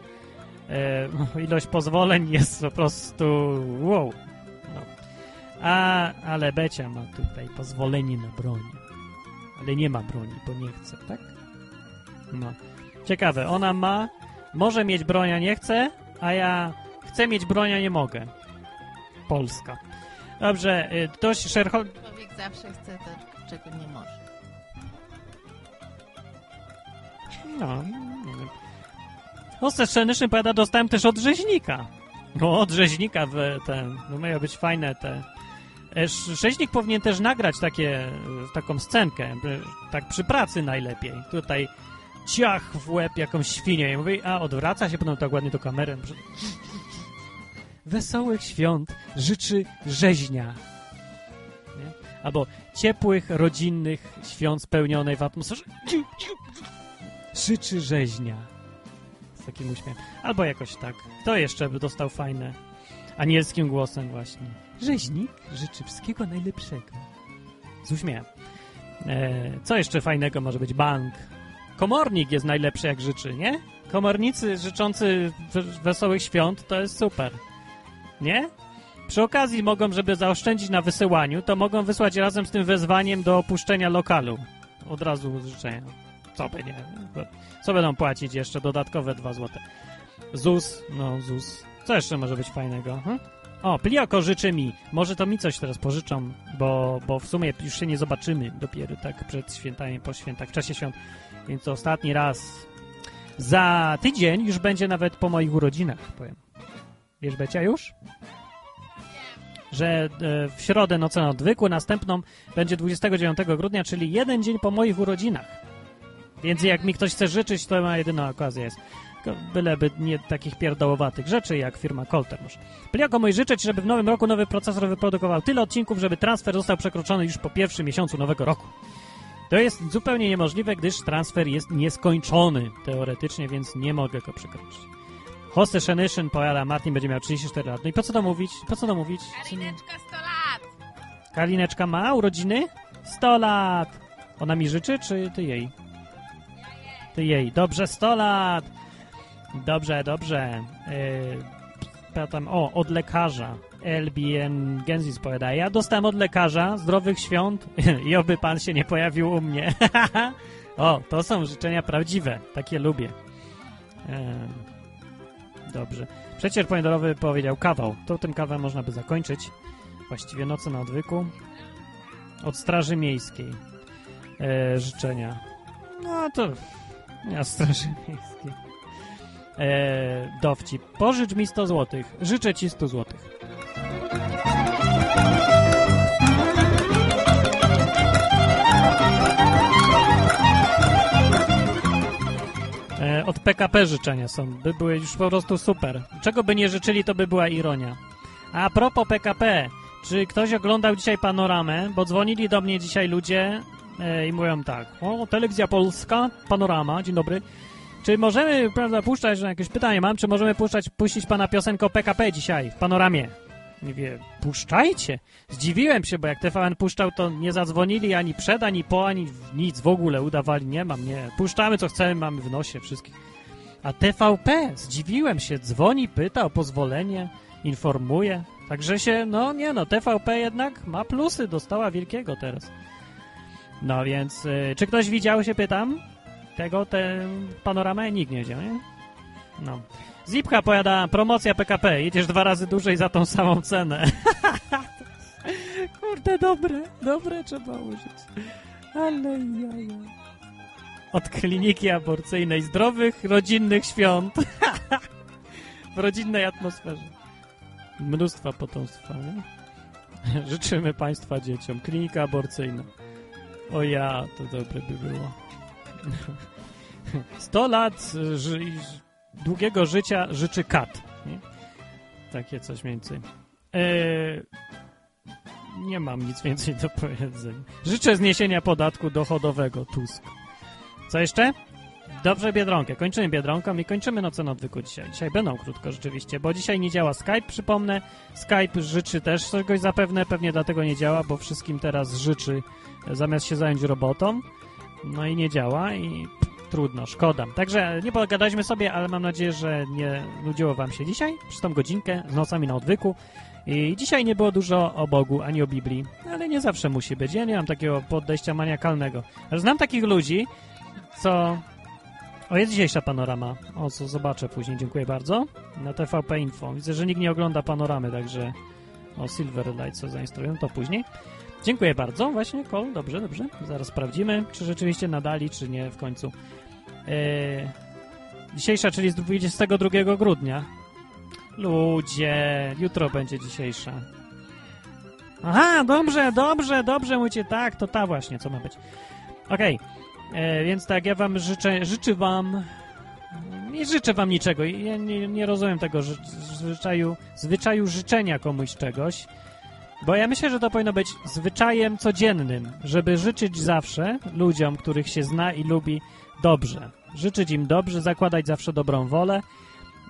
E, ilość pozwoleń jest po prostu wow. No. A, ale Becia ma tutaj pozwolenie na broń. Ale nie ma broni, bo nie chce, tak? No. Ciekawe, ona ma, może mieć broń, a nie chce, a ja chcę mieć broń, a nie mogę. Polska. Dobrze, y, ktoś shareholder... Człowiek zawsze chce to, czego nie może. No, nie wiem. No, Strzeniczny powiada, dostałem też od rzeźnika. No, od rzeźnika w ten, no mają być fajne te... E, Rzeźnik powinien też nagrać takie, e, taką scenkę, tak przy pracy najlepiej. Tutaj ciach w łeb jakąś świnię i mówi, a odwraca się potem tak ładnie do kamery. Wesołych świąt życzy rzeźnia. Nie? Albo ciepłych, rodzinnych świąt spełnionej w atmosferze. Życzy rzeźnia. Z takim uśmiechem. Albo jakoś tak. Kto jeszcze by dostał fajne? Anielskim głosem właśnie. Rzeźnik życzy wszystkiego najlepszego. Z uśmiechem. E, co jeszcze fajnego może być? Bank. Komornik jest najlepszy jak życzy, nie? Komornicy życzący wesołych świąt to jest super. Nie? Przy okazji mogą, żeby zaoszczędzić na wysyłaniu, to mogą wysłać razem z tym wezwaniem do opuszczenia lokalu. Od razu życzenia. Co by nie? Co będą płacić jeszcze? Dodatkowe 2 złote. ZUS, no ZUS. Co jeszcze może być fajnego? Hm? O, Plioko życzy mi. Może to mi coś teraz pożyczą, bo, bo w sumie już się nie zobaczymy dopiero tak przed świętami, po świętach, w czasie świąt. Więc ostatni raz. Za tydzień już będzie nawet po moich urodzinach, powiem. Wiesz, Becia, już? Że e, w środę nocę na następną będzie 29 grudnia, czyli jeden dzień po moich urodzinach. Więc jak mi ktoś chce życzyć, to ma jedyna okazja jest. Byleby nie takich pierdołowatych rzeczy, jak firma Colter. Plioko mój życzyć, żeby w nowym roku nowy procesor wyprodukował tyle odcinków, żeby transfer został przekroczony już po pierwszym miesiącu nowego roku. To jest zupełnie niemożliwe, gdyż transfer jest nieskończony teoretycznie, więc nie mogę go przekroczyć. Hosty Shenishyn powiada, Martin będzie miał 34 lat. No i po co to mówić? Po co to mówić? Karineczka 100 lat! Kalineczka ma urodziny? 100 lat! Ona mi życzy, czy ty jej? Ty jej. Dobrze, 100 lat! Dobrze, dobrze. Yy, pytam, o, od lekarza. LBN Genzis powiada, ja dostałem od lekarza zdrowych świąt i oby pan się nie pojawił u mnie. o, to są życzenia prawdziwe. Takie lubię. Dobrze. Przecież pomidorowy powiedział kawał. To tym kawę można by zakończyć. Właściwie nocy na odwyku. Od Straży Miejskiej. E, życzenia. No to... Nie, Straży Miejskiej. E, dowcip. Pożycz mi 100 złotych. Życzę ci 100 złotych. Od PKP życzenia są. By były już po prostu super. Czego by nie życzyli, to by była ironia. A propos PKP, czy ktoś oglądał dzisiaj panoramę? Bo dzwonili do mnie dzisiaj ludzie e, i mówią tak. O, telewizja polska, panorama, dzień dobry. Czy możemy, prawda, puszczać, że jakieś pytanie mam, czy możemy puszczać, puścić pana piosenkę PKP dzisiaj w panoramie? Nie wie, puszczajcie. Zdziwiłem się, bo jak TVN puszczał, to nie zadzwonili ani przed, ani po, ani nic w ogóle. Udawali, nie mam, nie. Puszczamy co chcemy, mamy w nosie wszystkich. A TVP, zdziwiłem się, dzwoni, pyta o pozwolenie, informuje. Także się, no nie no, TVP jednak ma plusy, dostała wielkiego teraz. No więc, y, czy ktoś widział, się pytam, tego, tę panoramę? Nikt nie widział, nie? No. Zipka powiada, promocja PKP, jedziesz dwa razy dłużej za tą samą cenę. Kurde, dobre, dobre trzeba użyć. Ale jaja. Od kliniki aborcyjnej zdrowych, rodzinnych świąt. w rodzinnej atmosferze. Mnóstwa potomstwa, nie? Życzymy Państwa dzieciom. Klinika aborcyjna. O ja, to dobre by było. 100 lat y, ży, długiego życia życzy kat. Nie? Takie coś więcej. Eee, nie mam nic więcej do powiedzenia. Życzę zniesienia podatku dochodowego Tusk. Co jeszcze? Dobrze, Biedronkę. Kończymy Biedronką i kończymy noce na odwyku dzisiaj. Dzisiaj będą krótko rzeczywiście, bo dzisiaj nie działa Skype, przypomnę. Skype życzy też czegoś zapewne, pewnie dlatego nie działa, bo wszystkim teraz życzy e, zamiast się zająć robotą. No i nie działa i trudno, szkoda. Także nie pogadaliśmy sobie, ale mam nadzieję, że nie nudziło wam się dzisiaj przez tą godzinkę z nocami na odwyku. I dzisiaj nie było dużo o Bogu ani o Biblii, ale nie zawsze musi być. Ja nie mam takiego podejścia maniakalnego. Ale znam takich ludzi, co... O, jest dzisiejsza panorama. O, co zobaczę później, dziękuję bardzo. Na TVP Info. Widzę, że nikt nie ogląda panoramy, także... O, Silverlight, co zainstruują, to później. Dziękuję bardzo. Właśnie, Kol, dobrze, dobrze. Zaraz sprawdzimy, czy rzeczywiście nadali, czy nie w końcu. Eee, dzisiejsza, czyli z 22 grudnia. Ludzie, jutro będzie dzisiejsza. Aha, dobrze, dobrze, dobrze, mówicie, tak, to ta właśnie, co ma być. Okej, e, więc tak, ja wam życzę, życzę wam, nie życzę wam niczego, ja nie, nie rozumiem tego ży, zwyczaju, zwyczaju życzenia komuś czegoś, bo ja myślę, że to powinno być zwyczajem codziennym, żeby życzyć zawsze ludziom, których się zna i lubi, dobrze. Życzyć im dobrze, zakładać zawsze dobrą wolę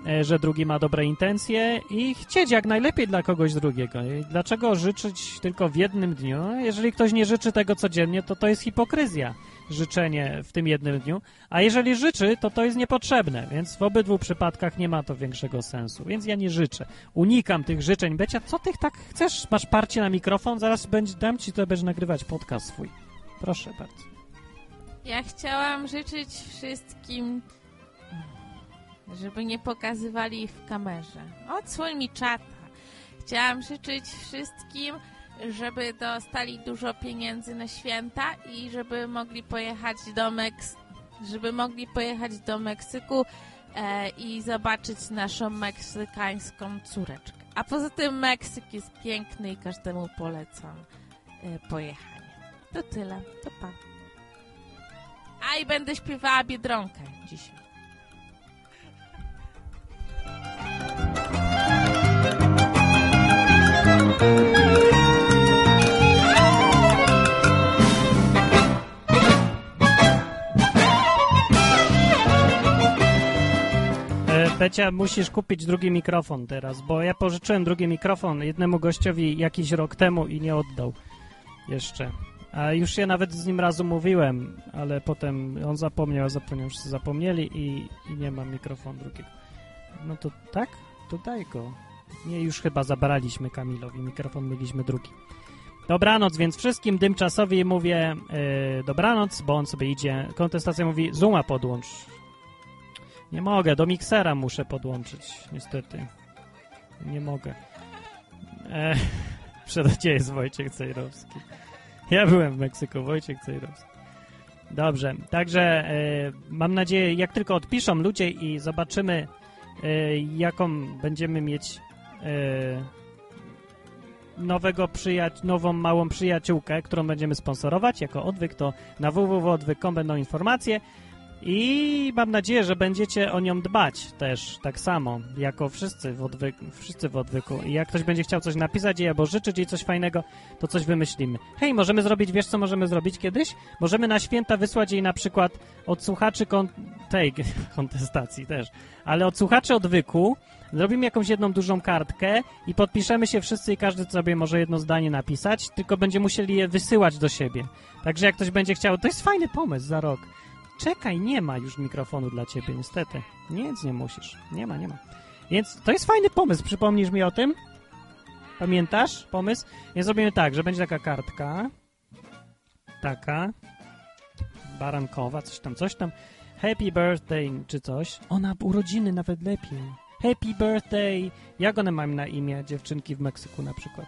e, że drugi ma dobre intencje i chcieć jak najlepiej dla kogoś drugiego. Dlaczego życzyć tylko w jednym dniu? Jeżeli ktoś nie życzy tego codziennie, to to jest hipokryzja życzenie w tym jednym dniu, a jeżeli życzy, to to jest niepotrzebne, więc w obydwu przypadkach nie ma to większego sensu, więc ja nie życzę. Unikam tych życzeń. Becia, co ty tak chcesz? Masz parcie na mikrofon? Zaraz będzie, dam ci, to będziesz nagrywać podcast swój. Proszę bardzo. Ja chciałam życzyć wszystkim, żeby nie pokazywali w kamerze. Odsłoń mi czata. Chciałam życzyć wszystkim, żeby dostali dużo pieniędzy na święta i żeby mogli pojechać do Meks żeby mogli pojechać do Meksyku e, i zobaczyć naszą meksykańską córeczkę. A poza tym Meksyk jest piękny i każdemu polecam e, pojechanie. To tyle. To pa. A i będę śpiewała Biedronkę dzisiaj. E, Becia, musisz kupić drugi mikrofon teraz, bo ja pożyczyłem drugi mikrofon jednemu gościowi jakiś rok temu i nie oddał jeszcze. A już się nawet z nim razu mówiłem, ale potem on zapomniał, a zapomniał, wszyscy zapomnieli i, i nie mam mikrofonu drugiego. No to tak? To daj go. Nie, już chyba zabraliśmy Kamilowi mikrofon, mieliśmy drugi. Dobranoc, więc wszystkim dymczasowi mówię e, dobranoc, bo on sobie idzie. Kontestacja mówi Zooma podłącz. Nie mogę, do miksera muszę podłączyć, niestety. Nie mogę. E, Gdzie jest Wojciech Cejrowski? Ja byłem w Meksyku, Wojciech Cejrowski. Dobrze, także e, mam nadzieję, jak tylko odpiszą ludzie i zobaczymy, e, jaką będziemy mieć e, nowego przyjac- nową małą przyjaciółkę, którą będziemy sponsorować jako odwyk, to na www.odwyk.com będą informacje i mam nadzieję, że będziecie o nią dbać też tak samo, jako wszyscy w, odwyku, wszyscy w odwyku. I jak ktoś będzie chciał coś napisać jej albo życzyć jej coś fajnego, to coś wymyślimy. Hej, możemy zrobić, wiesz co możemy zrobić kiedyś? Możemy na święta wysłać jej na przykład od słuchaczy kon- tej kontestacji też, ale od słuchaczy odwyku zrobimy jakąś jedną dużą kartkę i podpiszemy się wszyscy i każdy sobie może jedno zdanie napisać, tylko będzie musieli je wysyłać do siebie. Także jak ktoś będzie chciał, to jest fajny pomysł za rok. Czekaj, nie ma już mikrofonu dla ciebie, niestety. Nic nie musisz. Nie ma, nie ma. Więc to jest fajny pomysł. Przypomnisz mi o tym? Pamiętasz pomysł? Więc zrobimy tak, że będzie taka kartka. Taka. Barankowa, coś tam, coś tam. Happy birthday, czy coś. Ona urodziny nawet lepiej. Happy birthday. Jak one mają na imię, dziewczynki w Meksyku na przykład?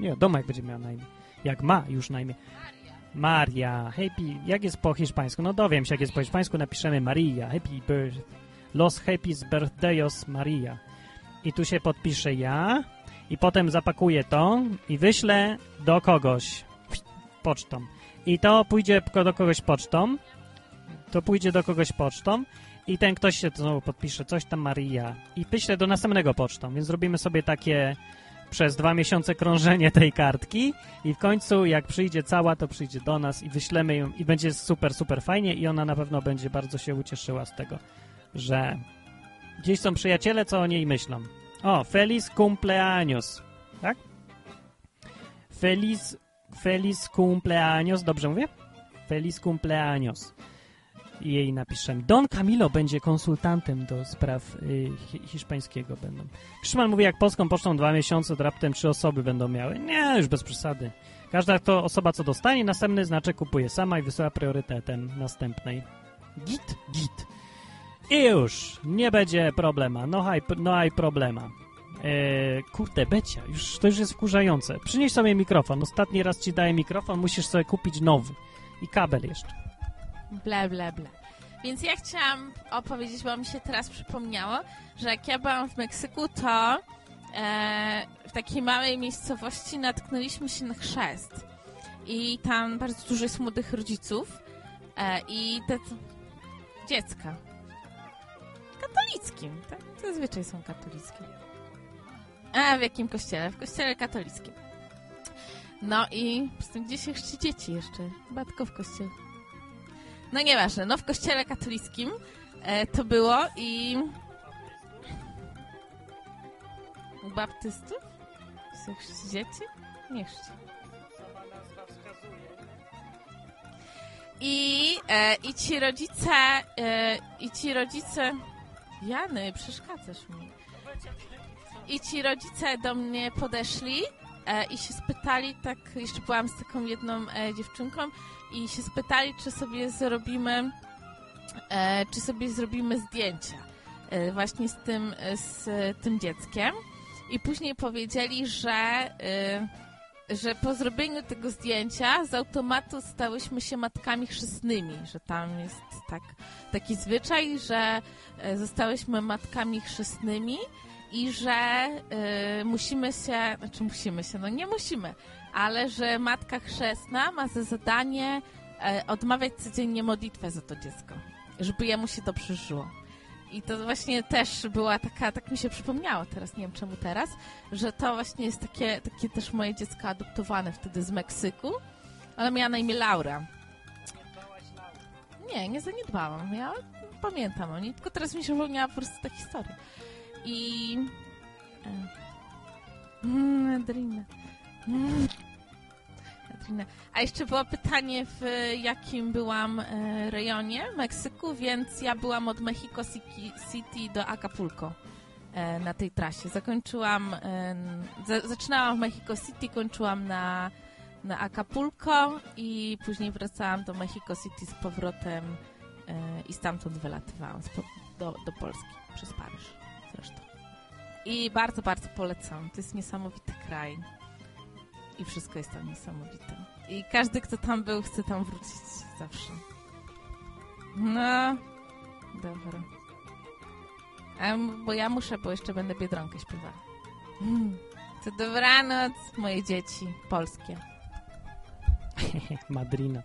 Nie, Domek będzie miała na imię. Jak ma już na imię. Maria, happy, jak jest po hiszpańsku? No dowiem się, jak jest po hiszpańsku, napiszemy Maria, happy birth, los happy birthdays Maria. I tu się podpiszę ja i potem zapakuję to i wyślę do kogoś pocztą. I to pójdzie do kogoś pocztą, to pójdzie do kogoś pocztą i ten ktoś się znowu podpisze, coś tam Maria i wyślę do następnego pocztą, więc zrobimy sobie takie przez dwa miesiące krążenie tej kartki i w końcu jak przyjdzie cała, to przyjdzie do nas i wyślemy ją i będzie super, super fajnie i ona na pewno będzie bardzo się ucieszyła z tego, że gdzieś są przyjaciele, co o niej myślą. O, Feliz cumpleaños, tak? Feliz, feliz cumpleaños, dobrze mówię? Feliz cumpleaños. I jej napiszemy. Don Camilo będzie konsultantem do spraw y, hi hiszpańskiego będą. Krzyszman mówi, jak polską pocztą dwa miesiące, to raptem trzy osoby będą miały. Nie, już bez przesady. Każda to osoba, co dostanie, następny znaczek kupuje sama i wysyła priorytetem następnej. Git, git. I już, nie będzie problema. No haj, no haj problema. Eee, kurde, Becia, już, to już jest wkurzające. Przynieś sobie mikrofon. Ostatni raz ci daję mikrofon, musisz sobie kupić nowy. I kabel jeszcze. Ble, ble, ble. Więc ja chciałam opowiedzieć, bo mi się teraz przypomniało, że jak ja byłam w Meksyku, to e, w takiej małej miejscowości natknęliśmy się na chrzest. I tam bardzo dużo jest młodych rodziców e, i te dziecka. Katolickim, tak? Zazwyczaj są katolickie. A w jakim kościele? W kościele katolickim. No i z tym gdzie się chrzci dzieci jeszcze? Batko w kościele. No nieważne, no w kościele katolickim e, to było i U baptystów? Są chrzcidzieci? Nie chrzci. I, e, I ci rodzice, e, i ci rodzice... Jany, przeszkadzasz mi. I ci rodzice do mnie podeszli e, i się spytali, tak, jeszcze byłam z taką jedną e, dziewczynką i się spytali, czy sobie zrobimy, e, czy sobie zrobimy zdjęcia e, właśnie z tym, e, z tym dzieckiem. I później powiedzieli, że, e, że po zrobieniu tego zdjęcia z automatu stałyśmy się matkami chrzestnymi, że tam jest tak, taki zwyczaj, że e, zostałyśmy matkami chrzestnymi i że y, musimy się, znaczy musimy się, no nie musimy, ale że matka chrzestna ma za zadanie e, odmawiać codziennie modlitwę za to dziecko, żeby jemu się dobrze żyło. I to właśnie też była taka, tak mi się przypomniało teraz, nie wiem czemu teraz, że to właśnie jest takie, takie też moje dziecko adoptowane wtedy z Meksyku. Ona miała na imię Laura. Nie, nie zaniedbałam. Ja pamiętam o niej, tylko teraz mi się przypomniała po prostu ta historia. I... e, Mm, Adrina. Mm. A jeszcze było pytanie, w jakim byłam e, rejonie Meksyku, więc ja byłam od Mexico City- do Acapulco e, na tej trasie. Zakończyłam, e, za, zaczynałam w Mexico City, kończyłam na, na Acapulco i później wracałam do Mexico City z powrotem i stamtąd wylatywałam do, do Polski przez Paryż zresztą. I bardzo, bardzo polecam. To jest niesamowity kraj. I wszystko jest tam niesamowite. I każdy, kto tam był, chce tam wrócić zawsze. No, dobra. A, bo ja muszę, bo jeszcze będę Biedronkę śpiewała. Mm. To dobranoc, moje dzieci polskie. Madrina.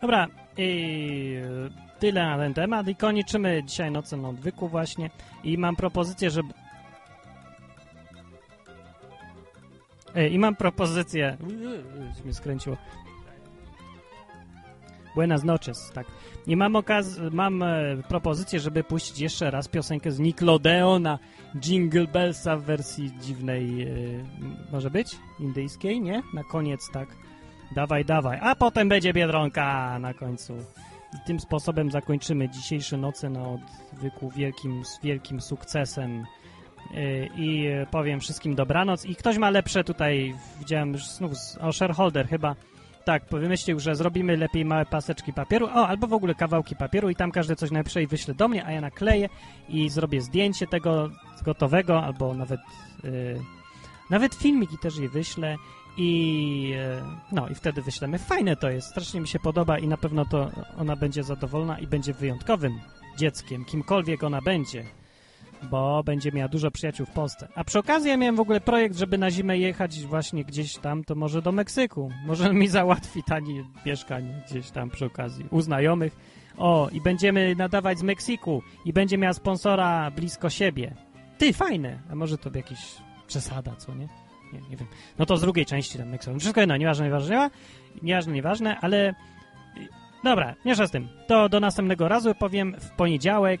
Dobra, i e, tyle na ten temat i kończymy dzisiaj nocę na odwyku właśnie i mam propozycję, żeby E, I mam propozycję. Uuu, mnie skręciło. Buenas noches, tak. I mam mam e, propozycję, żeby puścić jeszcze raz piosenkę z Nickelodeona Jingle Bellsa w wersji dziwnej, e, może być? Indyjskiej, nie? Na koniec, tak. Dawaj, dawaj. A potem będzie Biedronka na końcu. I tym sposobem zakończymy dzisiejsze noce na odwyku wielkim, z wielkim sukcesem. Yy, I yy, powiem wszystkim dobranoc. I ktoś ma lepsze tutaj, widziałem już znów, o shareholder chyba, tak, wymyślił, że zrobimy lepiej małe paseczki papieru, o, albo w ogóle kawałki papieru i tam każdy coś napisze i wyśle do mnie, a ja nakleję i zrobię zdjęcie tego gotowego, albo nawet yy, nawet filmiki też jej wyślę i yy, no i wtedy wyślemy. Fajne to jest, strasznie mi się podoba i na pewno to ona będzie zadowolona i będzie wyjątkowym dzieckiem, kimkolwiek ona będzie bo będzie miała dużo przyjaciół w Polsce. A przy okazji ja miałem w ogóle projekt, żeby na zimę jechać właśnie gdzieś tam, to może do Meksyku. Może mi załatwi tanie mieszkanie gdzieś tam przy okazji, u znajomych. O, i będziemy nadawać z Meksyku i będzie miała sponsora blisko siebie. Ty, fajne! A może to jakiś przesada, co nie? Nie, nie wiem. No to z drugiej części tam Meksyku. Wszystko jedno, nieważne, nieważne, nieważne, nieważne, ale... Dobra, mniejsza z tym. To do następnego razu powiem w poniedziałek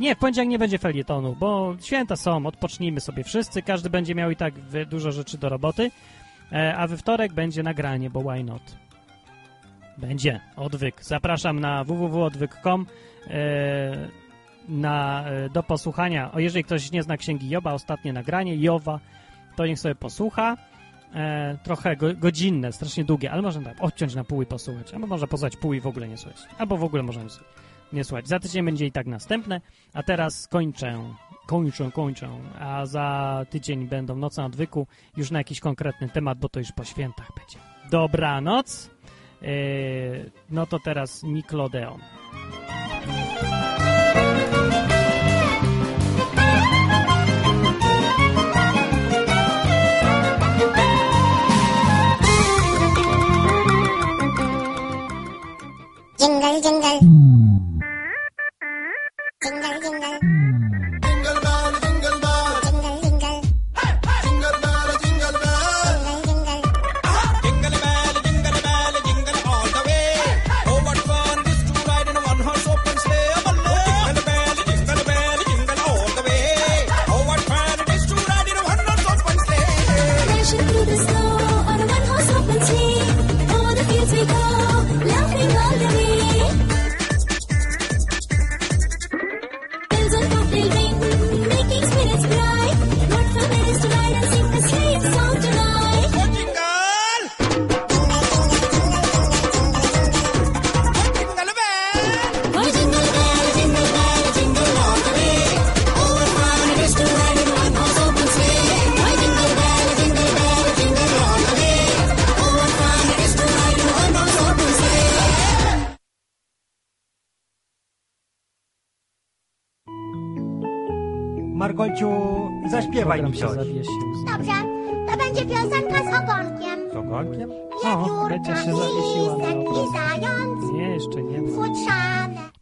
nie, w poniedziałek nie będzie felietonu, bo święta są, odpocznijmy sobie wszyscy, każdy będzie miał i tak dużo rzeczy do roboty, e, a we wtorek będzie nagranie, bo why not? Będzie, odwyk. Zapraszam na www.odwyk.com e, na, e, do posłuchania. O, jeżeli ktoś nie zna księgi Joba, ostatnie nagranie Jowa, to niech sobie posłucha. E, trochę go, godzinne, strasznie długie, ale można tak odciąć na pół i posłuchać, albo można posłuchać pół i w ogóle nie słuchać, albo w ogóle można nie słuchać nie słuchać. Za tydzień będzie i tak następne, a teraz kończę, kończę, kończę, a za tydzień będą noce na odwyku już na jakiś konkretny temat, bo to już po świętach będzie. Dobranoc, yy, no to teraz Nickelodeon. Jingle. Jingle, jingle. Jingle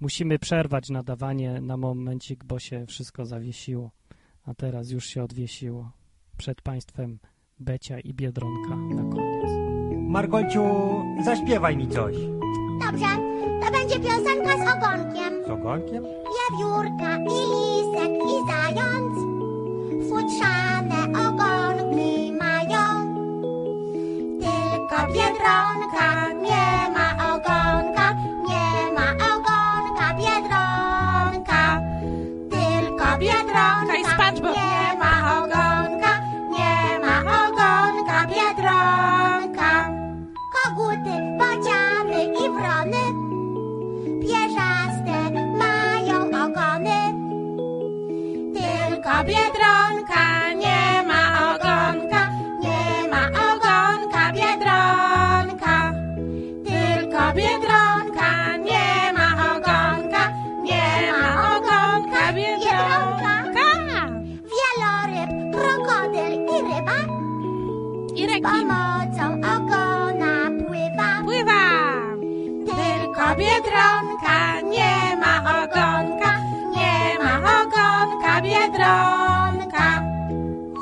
Musimy przerwać nadawanie na momencik, bo się wszystko zawiesiło. A teraz już się odwiesiło. Przed Państwem Becia i Biedronka na koniec. Margociu, zaśpiewaj mi coś. Dobrze, to będzie piosenka z ogonkiem. Z ogonkiem? Wiewiórka i lisek i zając, futrzane ogonki mają. Tylko Biedronka pomocą ogona pływa. Pływa. Tylko Biedronka nie ma ogonka, nie ma ogonka Biedronka.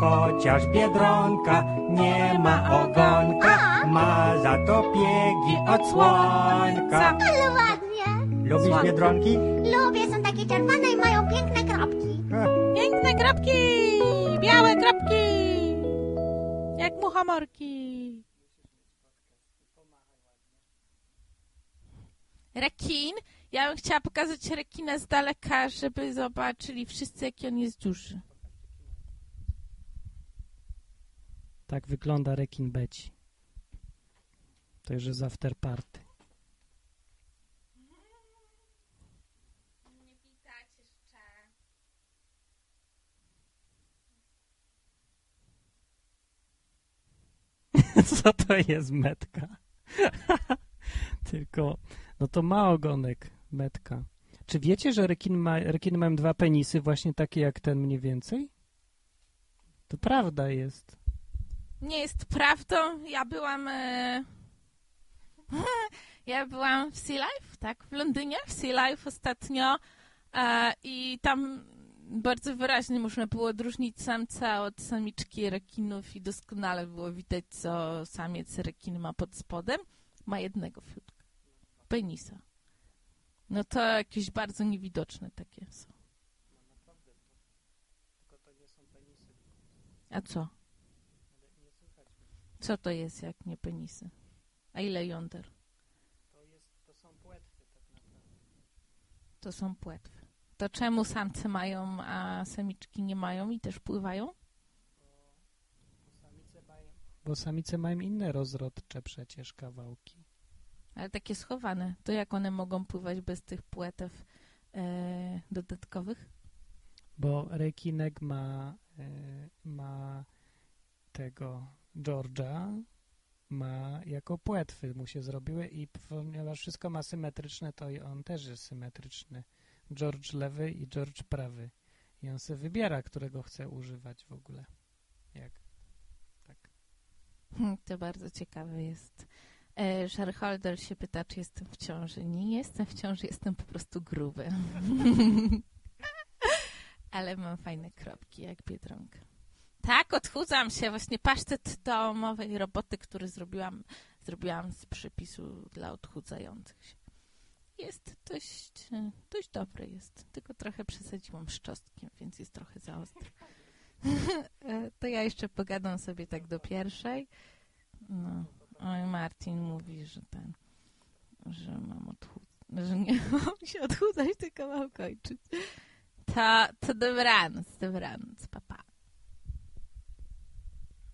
Chociaż Biedronka nie ma ogonka, ma za to piegi od słońca. Ale ładnie. Lubisz. Biedronki? Lubię, są takie czerwone i mają piękne kropki. Piękne kropki. Białe kropki. Jak muchomorki. Rekin. Ja bym chciała pokazać rekina z daleka, żeby zobaczyli wszyscy, jaki on jest duży. Tak wygląda rekin Beci. To już jest after party. Co to jest metka? Tylko, no to ma ogonek metka. Czy wiecie, że rekin ma, rekiny mają dwa penisy, właśnie takie jak ten mniej więcej? To prawda jest. Nie jest prawdą. Ja byłam. E... Ja byłam w Sea Life, tak, w Londynie, w Sea Life ostatnio e, i tam bardzo wyraźnie można było odróżnić samca od samiczki rekinów i doskonale było widać, co samiec rekin ma pod spodem. Ma jednego fiutka, penisa. No to jakieś bardzo niewidoczne takie są. A co? Co to jest, jak nie penisy? A ile jąder? To są płetwy tak naprawdę. To są płetwy. To czemu samce mają, a samiczki nie mają i też pływają? Bo samice mają inne rozrodcze przecież kawałki. Ale takie schowane. To jak one mogą pływać bez tych płetew e, dodatkowych? Bo rekinek ma, e, ma tego George'a, ma jako płetwy mu się zrobiły i ponieważ wszystko ma symetryczne, to i on też jest symetryczny. George lewy i George prawy. I on sobie wybiera, którego chce używać w ogóle. Jak? Tak. Hmm, To bardzo ciekawe jest. E, Shareholder się pyta, czy jestem w ciąży. Nie jestem w ciąży, jestem po prostu gruby. Ale mam fajne kropki, jak Biedronka. Tak, odchudzam się. Właśnie pasztet domowej roboty, który zrobiłam, zrobiłam z przepisu dla odchudzających się. Jest dość, e, dość dobry jest. Tylko trochę przesadziłam z więc jest trochę za ostry. E, to ja jeszcze pogadam sobie tak do pierwszej. No. Oj, Martin mówi, że ten, że mam odchudzać, że nie mam się odchudzać, tylko mam kończyć. To, to dobranoc, dobranoc.